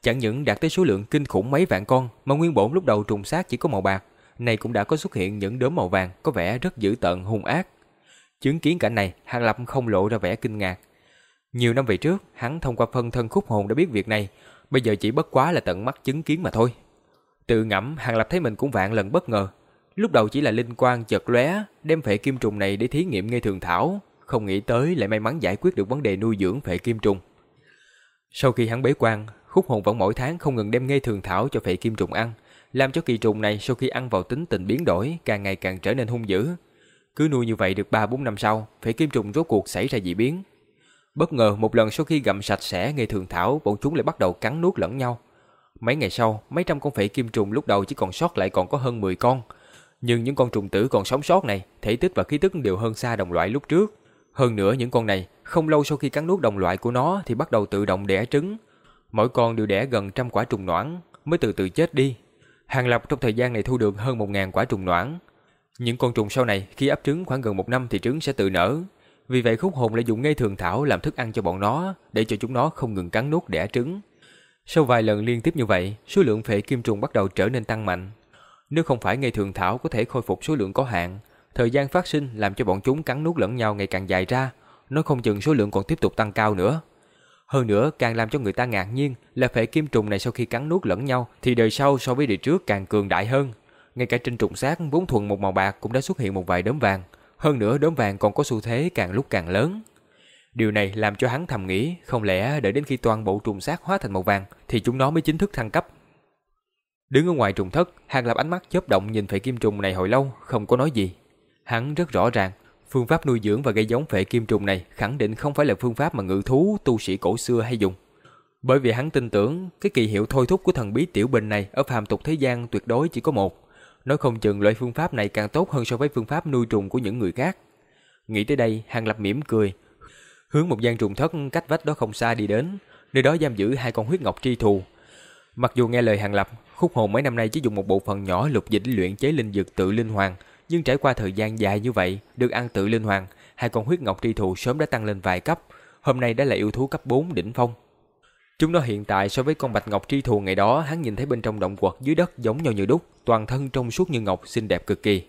Chẳng những đạt tới số lượng kinh khủng mấy vạn con mà nguyên bổn lúc đầu trùng xác chỉ có màu bạc, này cũng đã có xuất hiện những đốm màu vàng có vẻ rất dữ tợn hung ác. Chứng kiến cảnh này, Hàng Lập không lộ ra vẻ kinh ngạc. Nhiều năm về trước, hắn thông qua phân thân khúc hồn đã biết việc này, bây giờ chỉ bất quá là tận mắt chứng kiến mà thôi. Tự ngẫm, Hàng Lập thấy mình cũng vạn lần bất ngờ. Lúc đầu chỉ là linh quang chợt lóe, đem phệ kim trùng này để thí nghiệm ngây thường thảo, không nghĩ tới lại may mắn giải quyết được vấn đề nuôi dưỡng phệ kim trùng. Sau khi hắn bế quan, khúc hồn vẫn mỗi tháng không ngừng đem ngây thường thảo cho phệ kim trùng ăn, làm cho kỳ trùng này sau khi ăn vào tính tình biến đổi, càng ngày càng trở nên hung dữ. Cứ nuôi như vậy được 3-4 năm sau, phệ kim trùng rốt cuộc xảy ra dị biến. Bất ngờ một lần sau khi gặm sạch sẽ nghề thường thảo, bọn chúng lại bắt đầu cắn nuốt lẫn nhau. Mấy ngày sau, mấy trăm con phệ kim trùng lúc đầu chỉ còn sót lại còn có hơn 10 con. Nhưng những con trùng tử còn sống sót này, thể tích và khí tức đều hơn xa đồng loại lúc trước. Hơn nữa những con này, không lâu sau khi cắn nuốt đồng loại của nó thì bắt đầu tự động đẻ trứng. Mỗi con đều đẻ gần trăm quả trùng noãn, mới từ từ chết đi. Hàng Lập trong thời gian này thu được hơn một ngàn quả trùng noãn. Những con trùng sau này khi ấp trứng khoảng gần một năm thì trứng sẽ tự nở. Vì vậy khúc hồn lại dùng ngây thường thảo làm thức ăn cho bọn nó để cho chúng nó không ngừng cắn nuốt đẻ trứng. Sau vài lần liên tiếp như vậy, số lượng phệ kim trùng bắt đầu trở nên tăng mạnh. Nếu không phải ngây thường thảo có thể khôi phục số lượng có hạn, thời gian phát sinh làm cho bọn chúng cắn nuốt lẫn nhau ngày càng dài ra, nó không chừng số lượng còn tiếp tục tăng cao nữa. Hơn nữa, càng làm cho người ta ngạc nhiên là phệ kim trùng này sau khi cắn nuốt lẫn nhau thì đời sau so với đời trước càng cường đại hơn. Ngay cả trên trùng xác vốn thuần một màu bạc cũng đã xuất hiện một vài đốm vàng. Hơn nữa đốm vàng còn có xu thế càng lúc càng lớn. Điều này làm cho hắn thầm nghĩ, không lẽ đợi đến khi toàn bộ trùng xác hóa thành màu vàng thì chúng nó mới chính thức thăng cấp. Đứng ở ngoài trùng thất, Hàng Lập ánh mắt chớp động nhìn phệ kim trùng này hồi lâu, không có nói gì. Hắn rất rõ ràng, phương pháp nuôi dưỡng và gây giống phệ kim trùng này khẳng định không phải là phương pháp mà ngự thú tu sĩ cổ xưa hay dùng. Bởi vì hắn tin tưởng cái kỳ hiệu thôi thúc của thần bí tiểu bình này ở phàm tục thế gian tuyệt đối chỉ có một. Nói không chừng loại phương pháp này càng tốt hơn so với phương pháp nuôi trùng của những người khác. Nghĩ tới đây, Hàng Lập mỉm cười, hướng một gian trùng thất cách vách đó không xa đi đến, nơi đó giam giữ hai con huyết ngọc tri thù. Mặc dù nghe lời Hàng Lập, khúc hồn mấy năm nay chỉ dùng một bộ phận nhỏ lục dịch luyện chế linh dược tự linh hoàng, nhưng trải qua thời gian dài như vậy, được ăn tự linh hoàng, hai con huyết ngọc tri thù sớm đã tăng lên vài cấp, hôm nay đã là yêu thú cấp 4 đỉnh phong. Chúng nó hiện tại so với con bạch ngọc tri thù ngày đó hắn nhìn thấy bên trong động quật dưới đất giống nhau như đúc, toàn thân trong suốt như ngọc, xinh đẹp cực kỳ.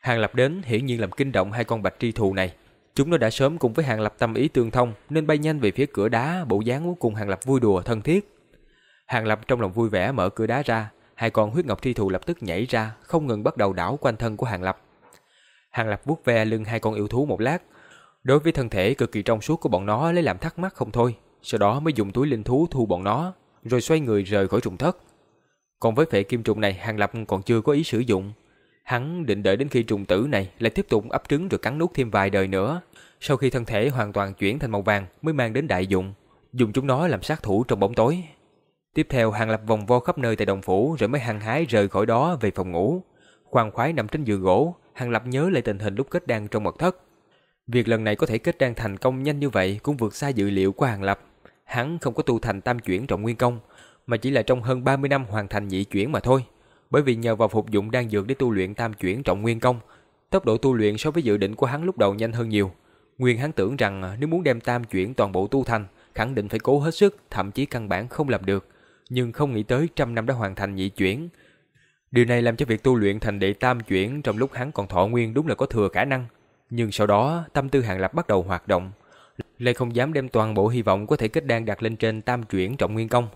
Hàng Lập đến hiển nhiên làm kinh động hai con bạch tri thù này. Chúng nó đã sớm cùng với Hàng Lập tâm ý tương thông nên bay nhanh về phía cửa đá, bộ dáng muốn cùng Hàng Lập vui đùa thân thiết. Hàng Lập trong lòng vui vẻ mở cửa đá ra, hai con huyết ngọc tri thù lập tức nhảy ra, không ngừng bắt đầu đảo quanh thân của Hàng Lập. Hàng Lập vuốt ve lưng hai con yêu thú một lát, đối với thân thể cực kỳ trong suốt của bọn nó lấy làm thắc mắc không thôi, sau đó mới dùng túi linh thú thu bọn nó, rồi xoay người rời khỏi trùng thất. Còn với phệ kim trùng này, Hàng Lập còn chưa có ý sử dụng. Hắn định đợi đến khi trùng tử này lại tiếp tục ấp trứng rồi cắn nuốt thêm vài đời nữa. Sau khi thân thể hoàn toàn chuyển thành màu vàng mới mang đến đại dụng, dùng chúng nó làm sát thủ trong bóng tối. Tiếp theo Hàng Lập vòng vo khắp nơi tại đồng phủ rồi mới hăng hái rời khỏi đó về phòng ngủ. Khoan khoái nằm trên giường gỗ, Hàng Lập nhớ lại tình hình lúc kết đan trong mật thất. Việc lần này có thể kết đan thành công nhanh như vậy cũng vượt xa dự liệu của Hàng Lập. Hắn không có tu thành tam chuyển trọng nguyên công, mà chỉ là trong hơn 30 năm hoàn thành nhị chuyển mà thôi. Bởi vì nhờ vào phục dụng đan dược để tu luyện tam chuyển trọng nguyên công, tốc độ tu luyện so với dự định của hắn lúc đầu nhanh hơn nhiều. Nguyên hắn tưởng rằng à, nếu muốn đem tam chuyển toàn bộ tu thành, khẳng định phải cố hết sức, thậm chí căn bản không làm được. Nhưng không nghĩ tới trăm năm đã hoàn thành nhị chuyển. Điều này làm cho việc tu luyện thành đệ tam chuyển trong lúc hắn còn thọ nguyên đúng là có thừa khả năng. Nhưng sau đó, tâm tư hàng lập bắt đầu hoạt động. Lê không dám đem toàn bộ hy vọng có thể kết đan đặt lên trên tam chuyển trọng nguyên công.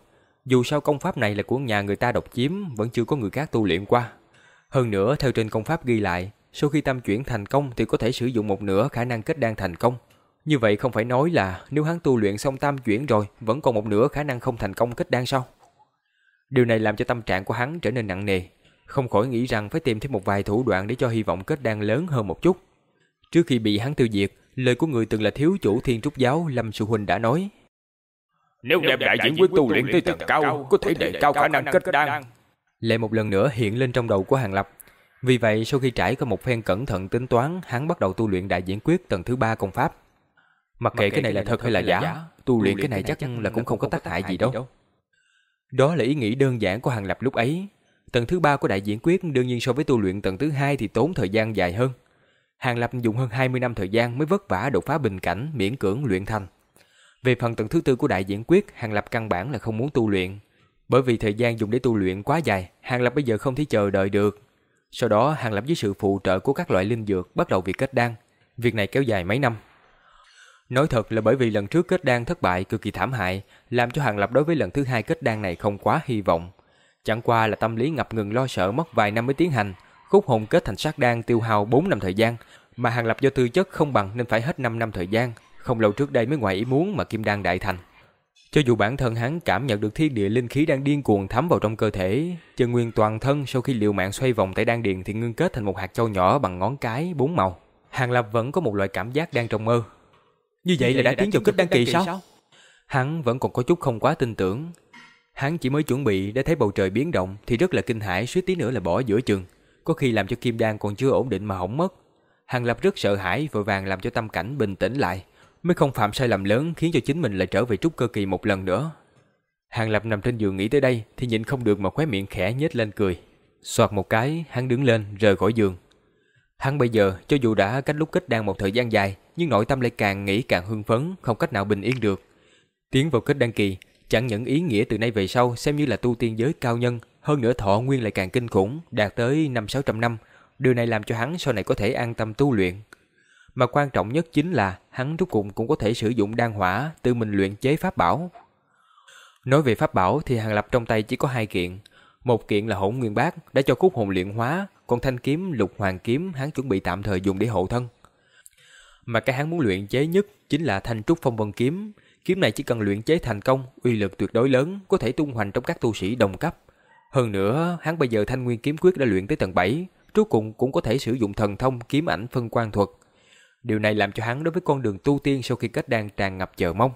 Dù sao công pháp này là của nhà người ta độc chiếm, vẫn chưa có người khác tu luyện qua. Hơn nữa, theo trên công pháp ghi lại, sau khi tam chuyển thành công thì có thể sử dụng một nửa khả năng kết đan thành công. Như vậy không phải nói là nếu hắn tu luyện xong tam chuyển rồi, vẫn còn một nửa khả năng không thành công kết đan sao? Điều này làm cho tâm trạng của hắn trở nên nặng nề, không khỏi nghĩ rằng phải tìm thêm một vài thủ đoạn để cho hy vọng kết đan lớn hơn một chút. Trước khi bị hắn tiêu diệt, lời của người từng là thiếu chủ thiên trúc giáo Lâm Sư Huynh đã nói. Nếu đem đại diễn quyết tu luyện tới tầng cao, có thể đề cao khả năng kết đan. Lại một lần nữa hiện lên trong đầu của Hàng Lập. Vì vậy, sau khi trải qua một phen cẩn thận tính toán, hắn bắt đầu tu luyện đại diễn quyết tầng thứ ba công pháp. Mặc kệ cái này là thật hay là giả, tu luyện cái này chắc là cũng không có tác hại gì đâu. Đó là ý nghĩ đơn giản của Hàng Lập lúc ấy. Tầng thứ ba của đại diễn quyết đương nhiên so với tu luyện tầng thứ hai thì tốn thời gian dài hơn. Hàng Lập dùng hơn 20 năm thời gian mới vất vả đột phá bình cảnh, miễn cưỡng luyện thành. Về phần tầng thứ tư của đại diễn quyết, Hàng Lập căn bản là không muốn tu luyện. Bởi vì thời gian dùng để tu luyện quá dài, Hàng Lập bây giờ không thể chờ đợi được. Sau đó, Hàng Lập với sự phụ trợ của các loại linh dược bắt đầu việc kết đan. Việc này kéo dài mấy năm. Nói thật là bởi vì lần trước kết đan thất bại cực kỳ thảm hại, làm cho Hàng Lập đối với lần thứ hai kết đan này không quá hy vọng. Chẳng qua là tâm lý ngập ngừng lo sợ mất vài năm mới tiến hành, khúc hồn kết thành sát đan tiêu hao 4 năm thời gian, mà Hàng Lập do tư chất không bằng nên phải hết 5 năm thời gian, không lâu trước đây mới ngoài ý muốn mà kim đan đại thành. Cho dù bản thân hắn cảm nhận được thiên địa linh khí đang điên cuồng thấm vào trong cơ thể, chân nguyên toàn thân sau khi liều mạng xoay vòng tại đan điền thì ngưng kết thành một hạt châu nhỏ bằng ngón cái bốn màu. Hàng Lập vẫn có một loại cảm giác đang trong mơ. Như vậy là đã tiến vào kết đan kỳ sao? Hắn vẫn còn có chút không quá tin tưởng. Hắn chỉ mới chuẩn bị để thấy bầu trời biến động thì rất là kinh hãi suýt tí nữa là bỏ giữa chừng. Có khi làm cho kim đan còn chưa ổn định mà hỏng mất. Hàng Lập rất sợ hãi vội vàng làm cho tâm cảnh bình tĩnh lại, mới không phạm sai lầm lớn khiến cho chính mình lại trở về trúc cơ kỳ một lần nữa. Hàng Lập nằm trên giường nghĩ tới đây thì nhịn không được mà khóe miệng khẽ nhếch lên cười. Soạt một cái, hắn đứng lên rời khỏi giường. Hắn bây giờ cho dù đã cách lúc kết đan một thời gian dài, nhưng nội tâm lại càng nghĩ càng hưng phấn, không cách nào bình yên được. Tiến vào kết đan kỳ, chẳng những ý nghĩa từ nay về sau xem như là tu tiên giới cao nhân, hơn nữa thọ nguyên lại càng kinh khủng, đạt tới năm sáu trăm năm, Điều này làm cho hắn sau này có thể an tâm tu luyện. Mà quan trọng nhất chính là hắn rốt cùng cũng có thể sử dụng đan hỏa tự mình luyện chế pháp bảo. Nói về pháp bảo thì Hàng Lập trong tay chỉ có hai kiện. Một kiện là hỗn nguyên bát đã cho cốt hồn luyện hóa, còn thanh kiếm lục hoàng kiếm hắn chuẩn bị tạm thời dùng để hộ thân. Mà cái hắn muốn luyện chế nhất chính là thanh trúc phong vân kiếm. Kiếm này chỉ cần luyện chế thành công, uy lực tuyệt đối lớn, có thể tung hoành trong các tu sĩ đồng cấp. Hơn nữa, hắn bây giờ thanh nguyên kiếm quyết đã luyện tới tầng 7, rốt cùng cũng có thể sử dụng thần thông kiếm ảnh phân quan thuật. Điều này làm cho hắn đối với con đường tu tiên sau khi kết đan tràn ngập chờ mong.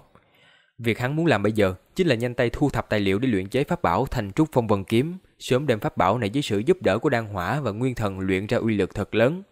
Việc hắn muốn làm bây giờ chính là nhanh tay thu thập tài liệu để luyện chế pháp bảo thành trúc phong vân kiếm, sớm đem pháp bảo này với sự giúp đỡ của đan hỏa và nguyên thần luyện ra uy lực thật lớn.